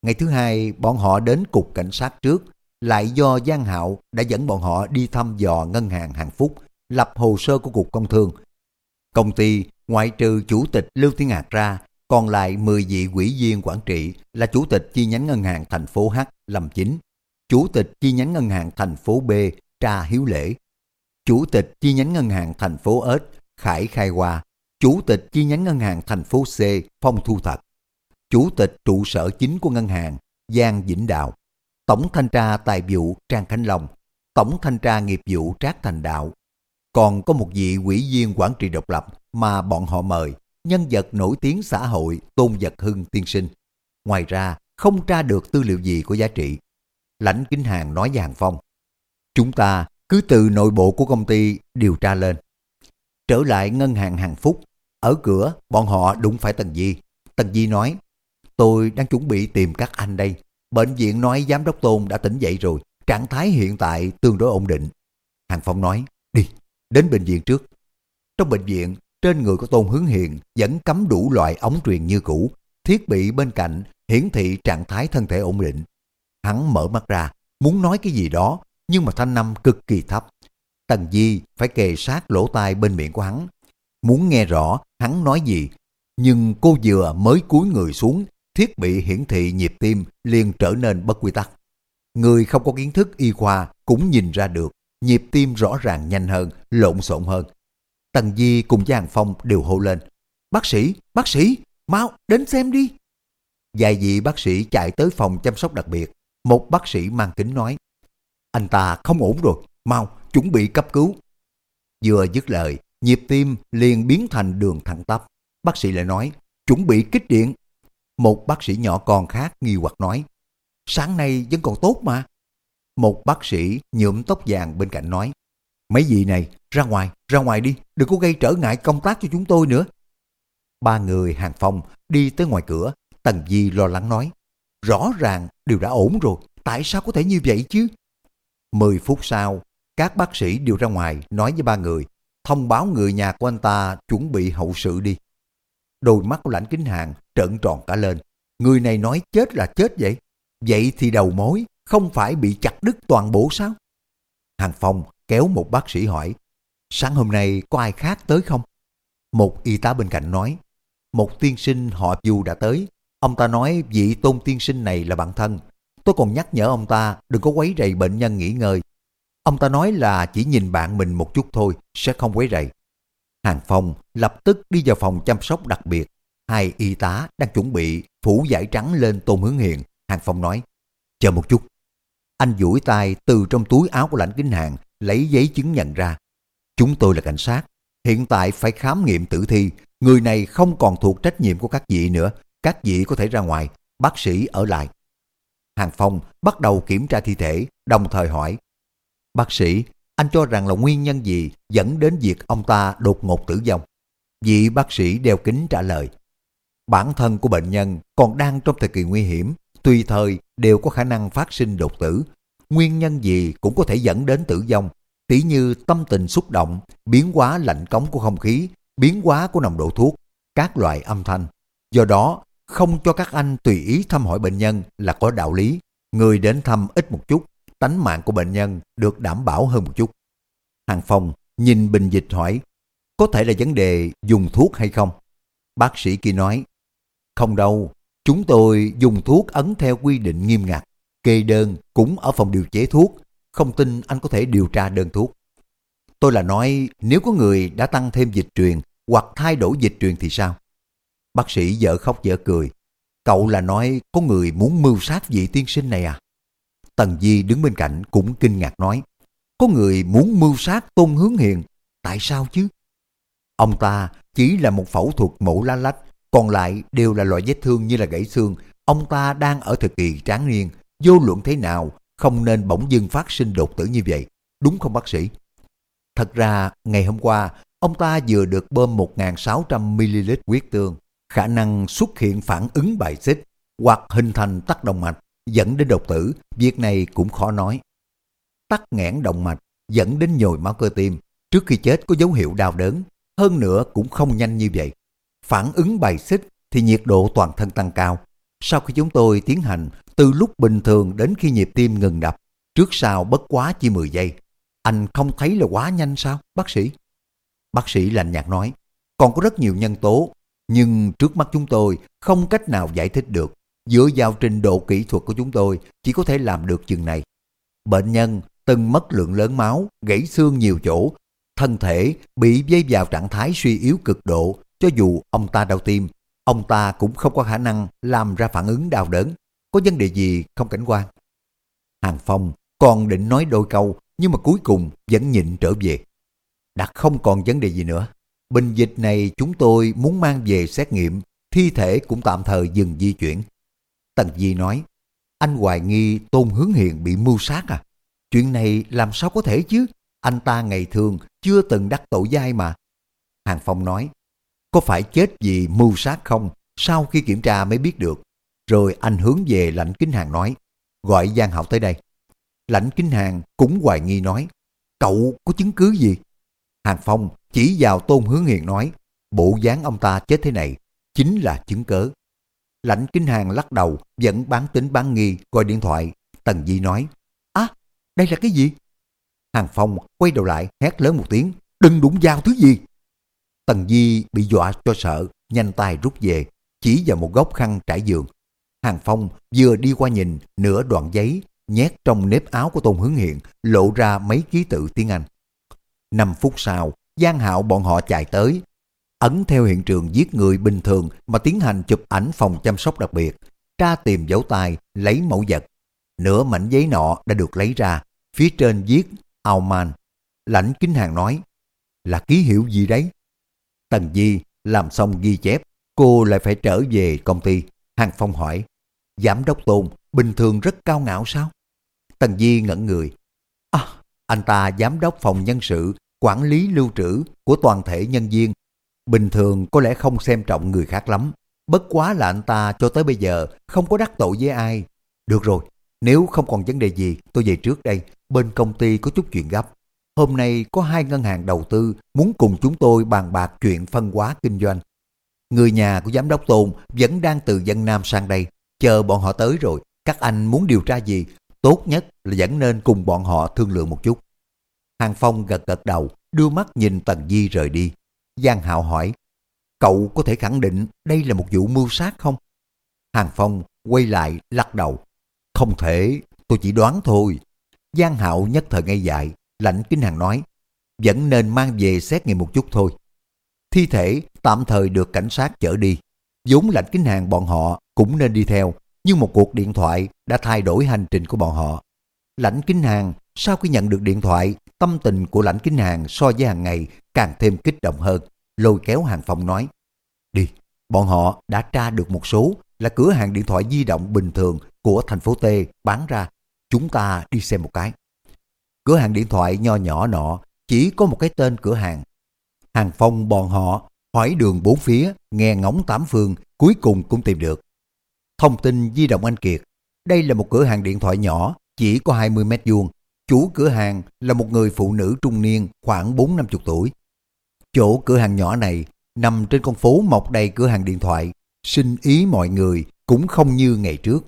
Ngày thứ hai, bọn họ đến cục cảnh sát trước, lại do Giang Hạo đã dẫn bọn họ đi thăm dò ngân hàng Hàng Phúc, lập hồ sơ của cục công thương. Công ty, ngoại trừ chủ tịch Lưu Thiên Hạc ra, còn lại 10 vị quỹ viên quản trị là chủ tịch chi nhánh ngân hàng thành phố H Lâm Chính, chủ tịch chi nhánh ngân hàng thành phố B Tra Hiếu Lễ, chủ tịch chi nhánh ngân hàng thành phố S Khải Khai Hoa, chủ tịch chi nhánh ngân hàng thành phố C Phong Thu Thật, chủ tịch trụ sở chính của ngân hàng Giang Vĩnh Đạo, tổng thanh tra tài vụ Trang Khánh Long, tổng thanh tra nghiệp vụ Trác Thành Đạo. Còn có một vị quỹ viên quản trị độc lập mà bọn họ mời nhân vật nổi tiếng xã hội Tôn Vật Hưng tiên sinh. Ngoài ra, không tra được tư liệu gì có giá trị. Lãnh Kính Hàng nói với Hàng Phong, chúng ta cứ từ nội bộ của công ty điều tra lên. Trở lại ngân hàng Hàng Phúc, ở cửa bọn họ đụng phải Tần Di. Tần Di nói, tôi đang chuẩn bị tìm các anh đây. Bệnh viện nói giám đốc Tôn đã tỉnh dậy rồi, trạng thái hiện tại tương đối ổn định. Hàng Phong nói, đến bệnh viện trước. Trong bệnh viện, trên người của Tôn Hướng Hiền vẫn cắm đủ loại ống truyền như cũ, thiết bị bên cạnh hiển thị trạng thái thân thể ổn định. Hắn mở mắt ra, muốn nói cái gì đó, nhưng mà thanh năm cực kỳ thấp. Tần Di phải kề sát lỗ tai bên miệng của hắn. Muốn nghe rõ hắn nói gì, nhưng cô vừa mới cúi người xuống, thiết bị hiển thị nhịp tim liền trở nên bất quy tắc. Người không có kiến thức y khoa cũng nhìn ra được, nhịp tim rõ ràng nhanh hơn, lộn xộn hơn, Tần Di cùng với Hàng Phong đều hô lên. Bác sĩ, bác sĩ, mau đến xem đi. Vài vị bác sĩ chạy tới phòng chăm sóc đặc biệt. Một bác sĩ mang kính nói. Anh ta không ổn rồi, mau chuẩn bị cấp cứu. Vừa dứt lời, nhịp tim liền biến thành đường thẳng tắp. Bác sĩ lại nói, chuẩn bị kích điện. Một bác sĩ nhỏ con khác nghi hoặc nói, sáng nay vẫn còn tốt mà. Một bác sĩ nhuộm tóc vàng bên cạnh nói, mấy vị này ra ngoài, ra ngoài đi, đừng có gây trở ngại công tác cho chúng tôi nữa. Ba người hàng phòng đi tới ngoài cửa, Tần Di lo lắng nói, rõ ràng đều đã ổn rồi, tại sao có thể như vậy chứ? Mười phút sau, các bác sĩ đều ra ngoài nói với ba người, thông báo người nhà của anh ta chuẩn bị hậu sự đi. Đôi mắt của lãnh kính hàng trợn tròn cả lên. Người này nói chết là chết vậy. Vậy thì đầu mối không phải bị chặt đứt toàn bộ sao? Hàng Phong kéo một bác sĩ hỏi, sáng hôm nay có ai khác tới không? Một y tá bên cạnh nói, một tiên sinh họ dù đã tới. Ông ta nói vị tôn tiên sinh này là bạn thân. Tôi còn nhắc nhở ông ta đừng có quấy rầy bệnh nhân nghỉ ngơi. Ông ta nói là chỉ nhìn bạn mình một chút thôi, sẽ không quấy rầy. Hàng Phong lập tức đi vào phòng chăm sóc đặc biệt. Hai y tá đang chuẩn bị phủ giải trắng lên tôn hướng hiền. Hàng Phong nói, chờ một chút. Anh duỗi tay từ trong túi áo của lãnh kính hàng lấy giấy chứng nhận ra. Chúng tôi là cảnh sát, hiện tại phải khám nghiệm tử thi, người này không còn thuộc trách nhiệm của các vị nữa, các vị có thể ra ngoài, bác sĩ ở lại. Hàng Phong bắt đầu kiểm tra thi thể, đồng thời hỏi, Bác sĩ, anh cho rằng là nguyên nhân gì dẫn đến việc ông ta đột ngột tử vong? Vị bác sĩ đeo kính trả lời, bản thân của bệnh nhân còn đang trong thời kỳ nguy hiểm, tùy thời đều có khả năng phát sinh đột tử, nguyên nhân gì cũng có thể dẫn đến tử vong, tỉ như tâm tình xúc động, biến hóa lạnh cống của không khí, biến hóa của nồng độ thuốc, các loại âm thanh. Do đó, không cho các anh tùy ý thăm hỏi bệnh nhân là có đạo lý. Người đến thăm ít một chút, tánh mạng của bệnh nhân được đảm bảo hơn một chút. Hàng Phong nhìn bình dịch hỏi, có thể là vấn đề dùng thuốc hay không? Bác sĩ kia nói, không đâu, chúng tôi dùng thuốc ấn theo quy định nghiêm ngặt kê đơn cũng ở phòng điều chế thuốc, không tin anh có thể điều tra đơn thuốc. Tôi là nói nếu có người đã tăng thêm dịch truyền hoặc thay đổi dịch truyền thì sao? Bác sĩ dở khóc dở cười. Cậu là nói có người muốn mưu sát vị tiên sinh này à? Tần Di đứng bên cạnh cũng kinh ngạc nói. Có người muốn mưu sát Tôn Hướng Hiền. Tại sao chứ? Ông ta chỉ là một phẫu thuật mổ lá lách, còn lại đều là loại vết thương như là gãy xương. Ông ta đang ở thời kỳ tráng niên, vô luận thế nào, không nên bỗng dưng phát sinh đột tử như vậy. Đúng không bác sĩ? Thật ra, ngày hôm qua, ông ta vừa được bơm 1.600ml huyết tương, khả năng xuất hiện phản ứng bài xích hoặc hình thành tắc động mạch dẫn đến đột tử, việc này cũng khó nói. Tắc nghẽn động mạch dẫn đến nhồi máu cơ tim, trước khi chết có dấu hiệu đau đớn, hơn nữa cũng không nhanh như vậy. Phản ứng bài xích thì nhiệt độ toàn thân tăng cao. Sau khi chúng tôi tiến hành, từ lúc bình thường đến khi nhịp tim ngừng đập, trước sau bất quá chỉ 10 giây. Anh không thấy là quá nhanh sao, bác sĩ? Bác sĩ lạnh nhạt nói, còn có rất nhiều nhân tố, nhưng trước mắt chúng tôi không cách nào giải thích được. Dựa vào trình độ kỹ thuật của chúng tôi chỉ có thể làm được chừng này. Bệnh nhân từng mất lượng lớn máu, gãy xương nhiều chỗ, thân thể bị dây vào trạng thái suy yếu cực độ, cho dù ông ta đau tim, ông ta cũng không có khả năng làm ra phản ứng đau đớn. Có vấn đề gì không cảnh quan? Hàng Phong còn định nói đôi câu, nhưng mà cuối cùng vẫn nhịn trở về. Đã không còn vấn đề gì nữa. Bình dịch này chúng tôi muốn mang về xét nghiệm, thi thể cũng tạm thời dừng di chuyển. Tần Di nói, anh hoài nghi Tôn Hướng Hiền bị mưu sát à? Chuyện này làm sao có thể chứ? Anh ta ngày thường chưa từng đắc tội với ai mà. Hàng Phong nói, có phải chết vì mưu sát không? Sau khi kiểm tra mới biết được. Rồi anh hướng về lãnh kính hàng nói, gọi Giang Hạo tới đây. Lãnh kính hàng cũng hoài nghi nói, cậu có chứng cứ gì? Hàng Phong chỉ vào Tôn Hướng Hiền nói, bộ dáng ông ta chết thế này chính là chứng cớ. Lãnh Kính Hàng lắc đầu, vẫn bán tính bán nghi, gọi điện thoại. Tần Di nói, á, đây là cái gì? Hàng Phong quay đầu lại, hét lớn một tiếng, đừng đụng vào thứ gì. Tần Di bị dọa cho sợ, nhanh tay rút về, chỉ vào một góc khăn trải giường. Hàng Phong vừa đi qua nhìn nửa đoạn giấy, nhét trong nếp áo của Tôn Hướng Hiện, lộ ra mấy ký tự tiếng Anh. Năm phút sau, Giang Hạo bọn họ chạy tới, ấn theo hiện trường giết người bình thường mà tiến hành chụp ảnh phòng chăm sóc đặc biệt, tra tìm dấu tay, lấy mẫu vật. Nửa mảnh giấy nọ đã được lấy ra, phía trên viết Auman. Lãnh kính hàng nói, là ký hiệu gì đấy? Tần Di làm xong ghi chép, cô lại phải trở về công ty. Hàng Phong hỏi, giám đốc Tôn bình thường rất cao ngạo sao? Tần Di ngẩn người, à, anh ta giám đốc phòng nhân sự, quản lý lưu trữ của toàn thể nhân viên Bình thường có lẽ không xem trọng người khác lắm. Bất quá là anh ta cho tới bây giờ không có đắc tội với ai. Được rồi, nếu không còn vấn đề gì tôi về trước đây. Bên công ty có chút chuyện gấp. Hôm nay có hai ngân hàng đầu tư muốn cùng chúng tôi bàn bạc chuyện phân hóa kinh doanh. Người nhà của giám đốc Tôn vẫn đang từ dân Nam sang đây. Chờ bọn họ tới rồi. Các anh muốn điều tra gì? Tốt nhất là vẫn nên cùng bọn họ thương lượng một chút. Hàng Phong gật gật đầu, đưa mắt nhìn Tần Di rời đi. Giang Hạo hỏi, cậu có thể khẳng định đây là một vụ mưu sát không? Hàng Phong quay lại lắc đầu. Không thể, tôi chỉ đoán thôi. Giang Hạo nhất thời ngây dại, lãnh kính hàng nói, vẫn nên mang về xét nghiệm một chút thôi. Thi thể tạm thời được cảnh sát chở đi. vốn lãnh kính hàng bọn họ cũng nên đi theo, nhưng một cuộc điện thoại đã thay đổi hành trình của bọn họ. Lãnh kính hàng sau khi nhận được điện thoại tâm tình của lãnh kính hàng so với hàng ngày càng thêm kích động hơn, lôi kéo hàng phong nói, đi, bọn họ đã tra được một số là cửa hàng điện thoại di động bình thường của thành phố T bán ra, chúng ta đi xem một cái. Cửa hàng điện thoại nho nhỏ nọ chỉ có một cái tên cửa hàng. Hàng phong bọn họ hỏi đường bốn phía, nghe ngóng tám phương, cuối cùng cũng tìm được. Thông tin di động anh Kiệt, đây là một cửa hàng điện thoại nhỏ, chỉ có 20 mét vuông, Chủ cửa hàng là một người phụ nữ trung niên khoảng 4-50 tuổi. Chỗ cửa hàng nhỏ này nằm trên con phố mọc đầy cửa hàng điện thoại, sinh ý mọi người cũng không như ngày trước.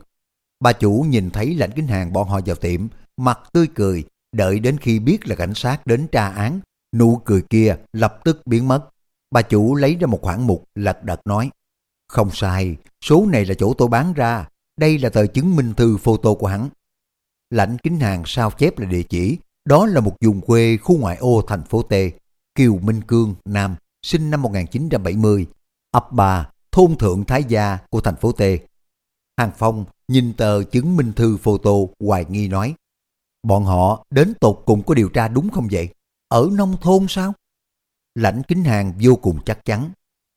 Bà chủ nhìn thấy lãnh kính hàng bọn họ vào tiệm, mặt tươi cười, đợi đến khi biết là cảnh sát đến tra án, nụ cười kia lập tức biến mất. Bà chủ lấy ra một khoản mục lật đật nói, không sai, số này là chỗ tôi bán ra, đây là tờ chứng minh thư photo của hắn. Lãnh kính hàng sao chép là địa chỉ, đó là một vùng quê khu ngoại ô thành phố T, Kiều Minh Cương, Nam, sinh năm 1970, ấp 3, thôn thượng thái gia của thành phố T. Hàng Phong nhìn tờ chứng minh thư photo hoài nghi nói, bọn họ đến tột cùng có điều tra đúng không vậy? Ở nông thôn sao? Lãnh kính hàng vô cùng chắc chắn.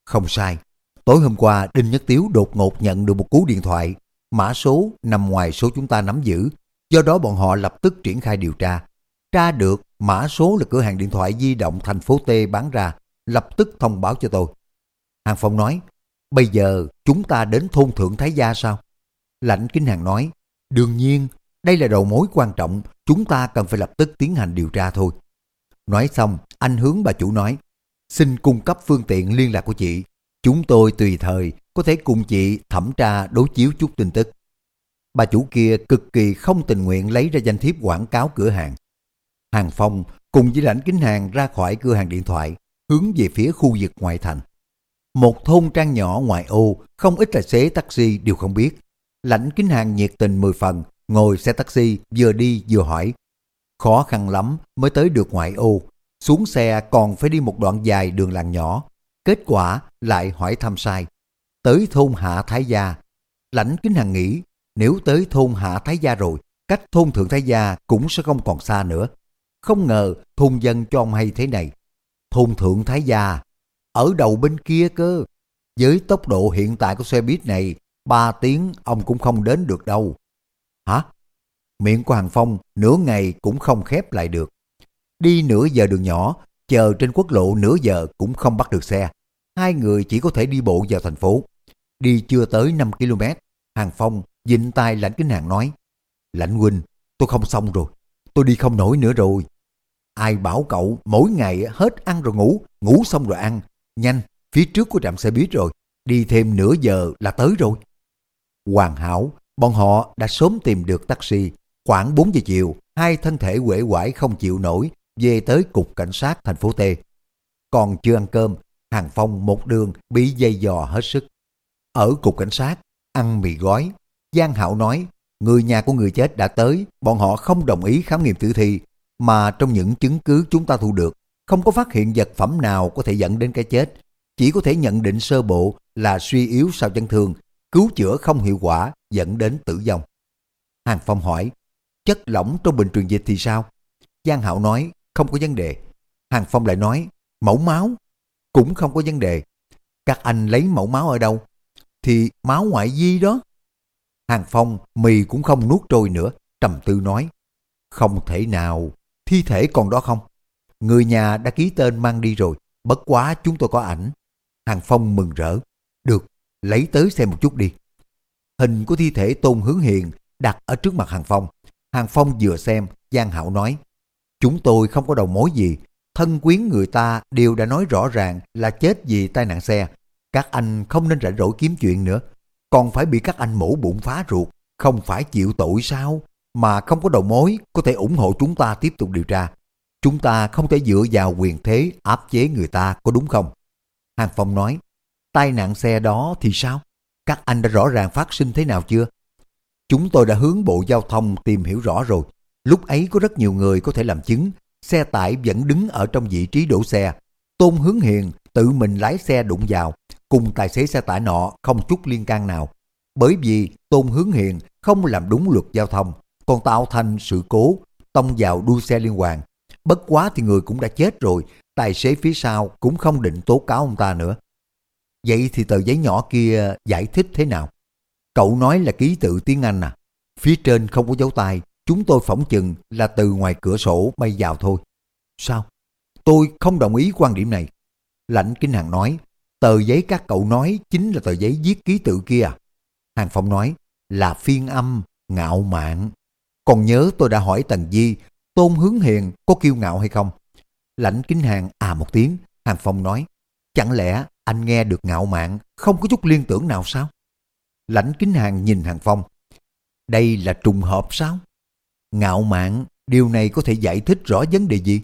Không sai, tối hôm qua Đinh Nhất Tiếu đột ngột nhận được một cú điện thoại, mã số nằm ngoài số chúng ta nắm giữ, do đó bọn họ lập tức triển khai điều tra. Tra được mã số là cửa hàng điện thoại di động thành phố T bán ra, lập tức thông báo cho tôi. Hàng Phong nói, bây giờ chúng ta đến thôn thượng Thái Gia sao? Lãnh Kính Hàng nói, đương nhiên, đây là đầu mối quan trọng, chúng ta cần phải lập tức tiến hành điều tra thôi. Nói xong, anh hướng bà chủ nói, xin cung cấp phương tiện liên lạc của chị. Chúng tôi tùy thời có thể cùng chị thẩm tra đối chiếu chút tin tức. Bà chủ kia cực kỳ không tình nguyện lấy ra danh thiếp quảng cáo cửa hàng. Hàng Phong cùng với lãnh kính hàng ra khỏi cửa hàng điện thoại, hướng về phía khu vực ngoại thành. Một thôn trang nhỏ ngoài ô, không ít tài xế taxi đều không biết. Lãnh kính hàng nhiệt tình mười phần, ngồi xe taxi vừa đi vừa hỏi. Khó khăn lắm mới tới được ngoại ô, xuống xe còn phải đi một đoạn dài đường làng nhỏ. Kết quả lại hỏi thăm sai. Tới thôn Hạ Thái Gia. Lãnh kính hằng nghĩ nếu tới thôn Hạ Thái Gia rồi, cách thôn Thượng Thái Gia cũng sẽ không còn xa nữa. Không ngờ thôn dân cho ông hay thế này. Thôn Thượng Thái Gia, ở đầu bên kia cơ. Với tốc độ hiện tại của xe buýt này, ba tiếng ông cũng không đến được đâu. Hả? Miệng của Hàng Phong nửa ngày cũng không khép lại được. Đi nửa giờ đường nhỏ, chờ trên quốc lộ nửa giờ cũng không bắt được xe. Hai người chỉ có thể đi bộ vào thành phố. Đi chưa tới 5 km, Hàng Phong dịnh tay lãnh kính hàng nói Lãnh huynh, tôi không xong rồi. Tôi đi không nổi nữa rồi. Ai bảo cậu mỗi ngày hết ăn rồi ngủ, ngủ xong rồi ăn. Nhanh, phía trước của trạm xe buýt rồi. Đi thêm nửa giờ là tới rồi. Hoàn hảo, bọn họ đã sớm tìm được taxi. Khoảng 4 giờ chiều, hai thân thể quể quải không chịu nổi về tới cục cảnh sát thành phố T. Còn chưa ăn cơm, Hàng Phong một đường bị dây dò hết sức. Ở cục cảnh sát, ăn mì gói, Giang Hạo nói, người nhà của người chết đã tới, bọn họ không đồng ý khám nghiệm tử thi, mà trong những chứng cứ chúng ta thu được, không có phát hiện vật phẩm nào có thể dẫn đến cái chết. Chỉ có thể nhận định sơ bộ là suy yếu sau chấn thương, cứu chữa không hiệu quả dẫn đến tử vong. Hàng Phong hỏi, chất lỏng trong bình truyền dịch thì sao? Giang Hạo nói, không có vấn đề. Hàng Phong lại nói, mẫu máu cũng không có vấn đề. Các anh lấy mẫu máu ở đâu? Thì máu ngoại di đó. Hàng Phong mì cũng không nuốt trôi nữa, trầm tư nói, không thể nào, thi thể còn đó không? Người nhà đã ký tên mang đi rồi, bất quá chúng tôi có ảnh. Hàng Phong mừng rỡ, được, lấy tới xem một chút đi. Hình của thi thể Tôn Hướng Hiền đặt ở trước mặt Hàng Phong. Hàng Phong vừa xem, Giang Hạo nói, chúng tôi không có đầu mối gì, thân quyến người ta đều đã nói rõ ràng là chết vì tai nạn xe. Các anh không nên rảnh rỗi kiếm chuyện nữa, còn phải bị các anh mổ bụng phá ruột, không phải chịu tội sao? Mà không có đầu mối có thể ủng hộ chúng ta tiếp tục điều tra. Chúng ta không thể dựa vào quyền thế áp chế người ta, có đúng không? Hàng Phong nói, tai nạn xe đó thì sao? Các anh đã rõ ràng phát sinh thế nào chưa? Chúng tôi đã hướng Bộ Giao thông tìm hiểu rõ rồi. Lúc ấy có rất nhiều người có thể làm chứng, xe tải vẫn đứng ở trong vị trí đổ xe. Tôn Hướng Hiền tự mình lái xe đụng vào, cùng tài xế xe tải nọ không chút liên can nào. Bởi vì Tôn Hướng Hiền không làm đúng luật giao thông, còn tạo thành sự cố, tông vào đuôi xe liên hoàn. Bất quá thì người cũng đã chết rồi, tài xế phía sau cũng không định tố cáo ông ta nữa. Vậy thì tờ giấy nhỏ kia giải thích thế nào? Cậu nói là ký tự tiếng Anh à? Phía trên không có dấu tay, chúng tôi phỏng chừng là từ ngoài cửa sổ bay vào thôi. Sao? Tôi không đồng ý quan điểm này. Lãnh Kinh Hàng nói, tờ giấy các cậu nói chính là tờ giấy viết ký tự kia à? Hàng Phong nói, là phiên âm, ngạo mạn. Còn nhớ tôi đã hỏi Tần Di, Tôn Hướng Hiền có kiêu ngạo hay không? Lãnh kinh Hàng à một tiếng, Hàng Phong nói, chẳng lẽ anh nghe được ngạo mạn không có chút liên tưởng nào sao? Lãnh Kính Hàng nhìn Hàng Phong, đây là trùng hợp sao? Ngạo mạn, điều này có thể giải thích rõ vấn đề gì?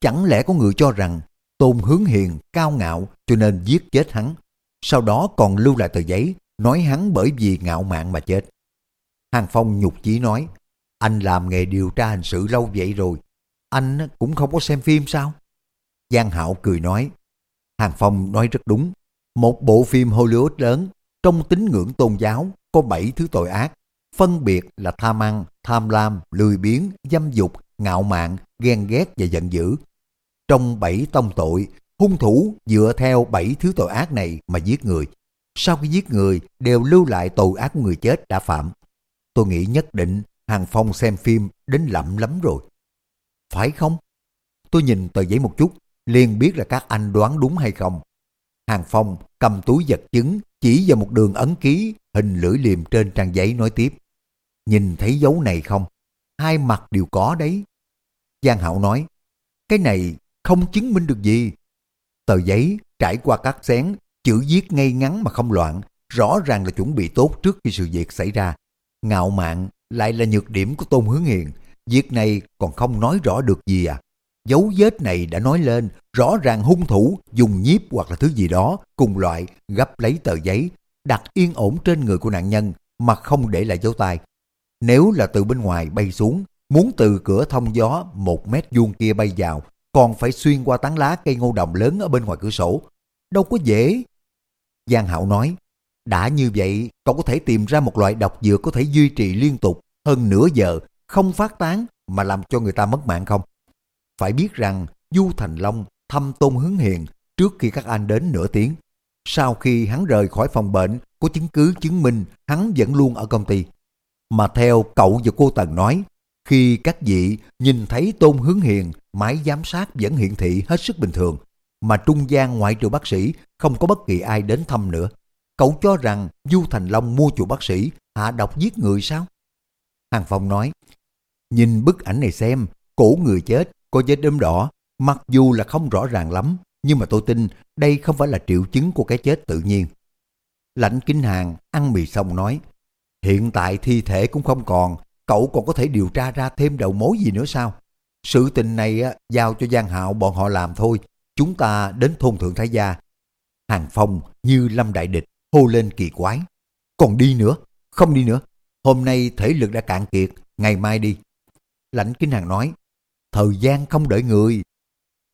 Chẳng lẽ có người cho rằng Tôn Hướng Hiền cao ngạo cho nên giết chết hắn, sau đó còn lưu lại tờ giấy nói hắn bởi vì ngạo mạn mà chết. Hàng Phong nhục chí nói, anh làm nghề điều tra hình sự lâu vậy rồi, anh cũng không có xem phim sao? Giang Hạo cười nói, Hàng Phong nói rất đúng, Một bộ phim Hollywood lớn, trong tín ngưỡng tôn giáo, có bảy thứ tội ác, phân biệt là tham ăn, tham lam, lười biếng, dâm dục, ngạo mạn, ghen ghét và giận dữ. Trong bảy tông tội, hung thủ dựa theo bảy thứ tội ác này mà giết người. Sau khi giết người, đều lưu lại tội ác của người chết đã phạm. Tôi nghĩ nhất định Hàng Phong xem phim đến lậm lắm rồi. Phải không? Tôi nhìn tờ giấy một chút, liền biết là các anh đoán đúng hay không. Hàng Phong cầm túi vật chứng chỉ vào một đường ấn ký hình lưỡi liềm trên trang giấy nói tiếp. Nhìn thấy dấu này không? Hai mặt đều có đấy. Giang Hạo nói, cái này không chứng minh được gì. Tờ giấy trải qua cắt xén, chữ viết ngay ngắn mà không loạn, rõ ràng là chuẩn bị tốt trước khi sự việc xảy ra. Ngạo mạn lại là nhược điểm của Tôn Hướng Hiền, việc này còn không nói rõ được gì à. Dấu vết này đã nói lên, rõ ràng hung thủ dùng nhiếp hoặc là thứ gì đó cùng loại gấp lấy tờ giấy, đặt yên ổn trên người của nạn nhân mà không để lại dấu tay. Nếu là từ bên ngoài bay xuống, muốn từ cửa thông gió một mét vuông kia bay vào, còn phải xuyên qua tán lá cây ngô đồng lớn ở bên ngoài cửa sổ. Đâu có dễ. Giang Hạo nói, đã như vậy, cậu có thể tìm ra một loại độc dược có thể duy trì liên tục hơn nửa giờ, không phát tán mà làm cho người ta mất mạng không? Phải biết rằng Du Thành Long thăm Tôn Hướng Hiền trước khi các anh đến nửa tiếng. Sau khi hắn rời khỏi phòng bệnh, có chứng cứ chứng minh hắn vẫn luôn ở công ty. Mà theo cậu và cô Tần nói, khi các vị nhìn thấy Tôn Hướng Hiền, máy giám sát vẫn hiển thị hết sức bình thường, mà trung gian ngoại trừ bác sĩ không có bất kỳ ai đến thăm nữa. Cậu cho rằng Du Thành Long mua chủ bác sĩ hạ độc giết người sao? Hàng Phong nói, nhìn bức ảnh này xem, cổ người chết có vết đốm đỏ, mặc dù là không rõ ràng lắm, nhưng mà tôi tin đây không phải là triệu chứng của cái chết tự nhiên. Lãnh Kinh Hàng ăn mì xong nói, hiện tại thi thể cũng không còn, cậu còn có thể điều tra ra thêm đầu mối gì nữa sao? Sự tình này á, giao cho Giang Hạo bọn họ làm thôi, chúng ta đến thôn thượng Thái Gia. Hàng Phong như lâm đại địch, hô lên kỳ quái. Còn đi nữa, không đi nữa, hôm nay thể lực đã cạn kiệt, ngày mai đi. Lãnh Kinh Hàng nói, thời gian không đợi người.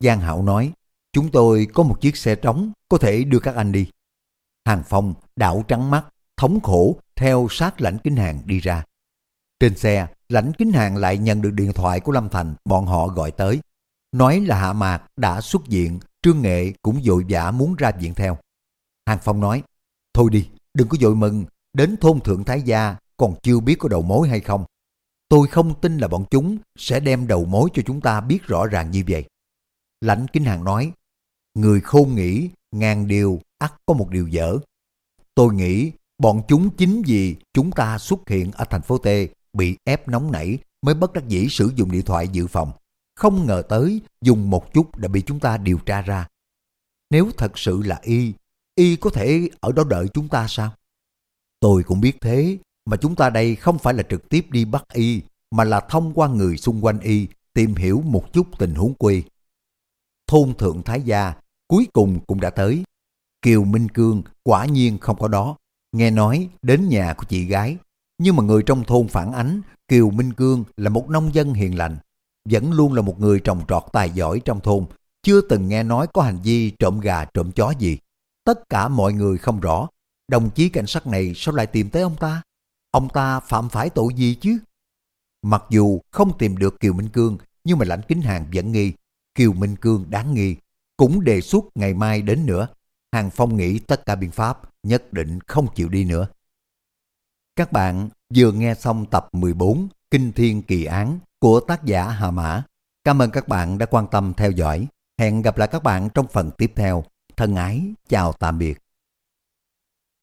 Giang Hạo nói, chúng tôi có một chiếc xe trống, có thể đưa các anh đi. Hàng Phong đảo trắng mắt, thống khổ theo sát lãnh kính hàng đi ra. Trên xe, lãnh kính hàng lại nhận được điện thoại của Lâm Thành, bọn họ gọi tới. Nói là Hạ Mạc đã xuất diện, Trương Nghệ cũng vội vã muốn ra viện theo. Hàng Phong nói, thôi đi, đừng có vội mừng, đến thôn Thượng Thái Gia còn chưa biết có đầu mối hay không. Tôi không tin là bọn chúng sẽ đem đầu mối cho chúng ta biết rõ ràng như vậy. Lãnh Kính Hàng nói, người khôn nghĩ, ngàn điều, ắt có một điều dở. Tôi nghĩ bọn chúng chính vì chúng ta xuất hiện ở thành phố T bị ép nóng nảy mới bất đắc dĩ sử dụng điện thoại dự phòng. Không ngờ tới dùng một chút đã bị chúng ta điều tra ra. Nếu thật sự là Y, Y có thể ở đó đợi chúng ta sao? Tôi cũng biết thế, mà chúng ta đây không phải là trực tiếp đi bắt y, mà là thông qua người xung quanh y tìm hiểu một chút tình huống quê. Thôn Thượng Thái Gia cuối cùng cũng đã tới. Kiều Minh Cương quả nhiên không có đó. Nghe nói đến nhà của chị gái. Nhưng mà người trong thôn phản ánh Kiều Minh Cương là một nông dân hiền lành. Vẫn luôn là một người trồng trọt tài giỏi trong thôn. Chưa từng nghe nói có hành vi trộm gà trộm chó gì. Tất cả mọi người không rõ. Đồng chí cảnh sát này sao lại tìm tới ông ta? Ông ta phạm phải tội gì chứ? Mặc dù không tìm được Kiều Minh Cương, nhưng mà lãnh kính hàng vẫn nghi. Kiều Minh Cương đáng nghi, cũng đề xuất ngày mai đến nữa. Hàng Phong nghĩ tất cả biện pháp, nhất định không chịu đi nữa. Các bạn vừa nghe xong tập 14 Kinh Thiên Kỳ Án của tác giả Hà Mã. Cảm ơn các bạn đã quan tâm theo dõi. Hẹn gặp lại các bạn trong phần tiếp theo. Thân ái, chào tạm biệt.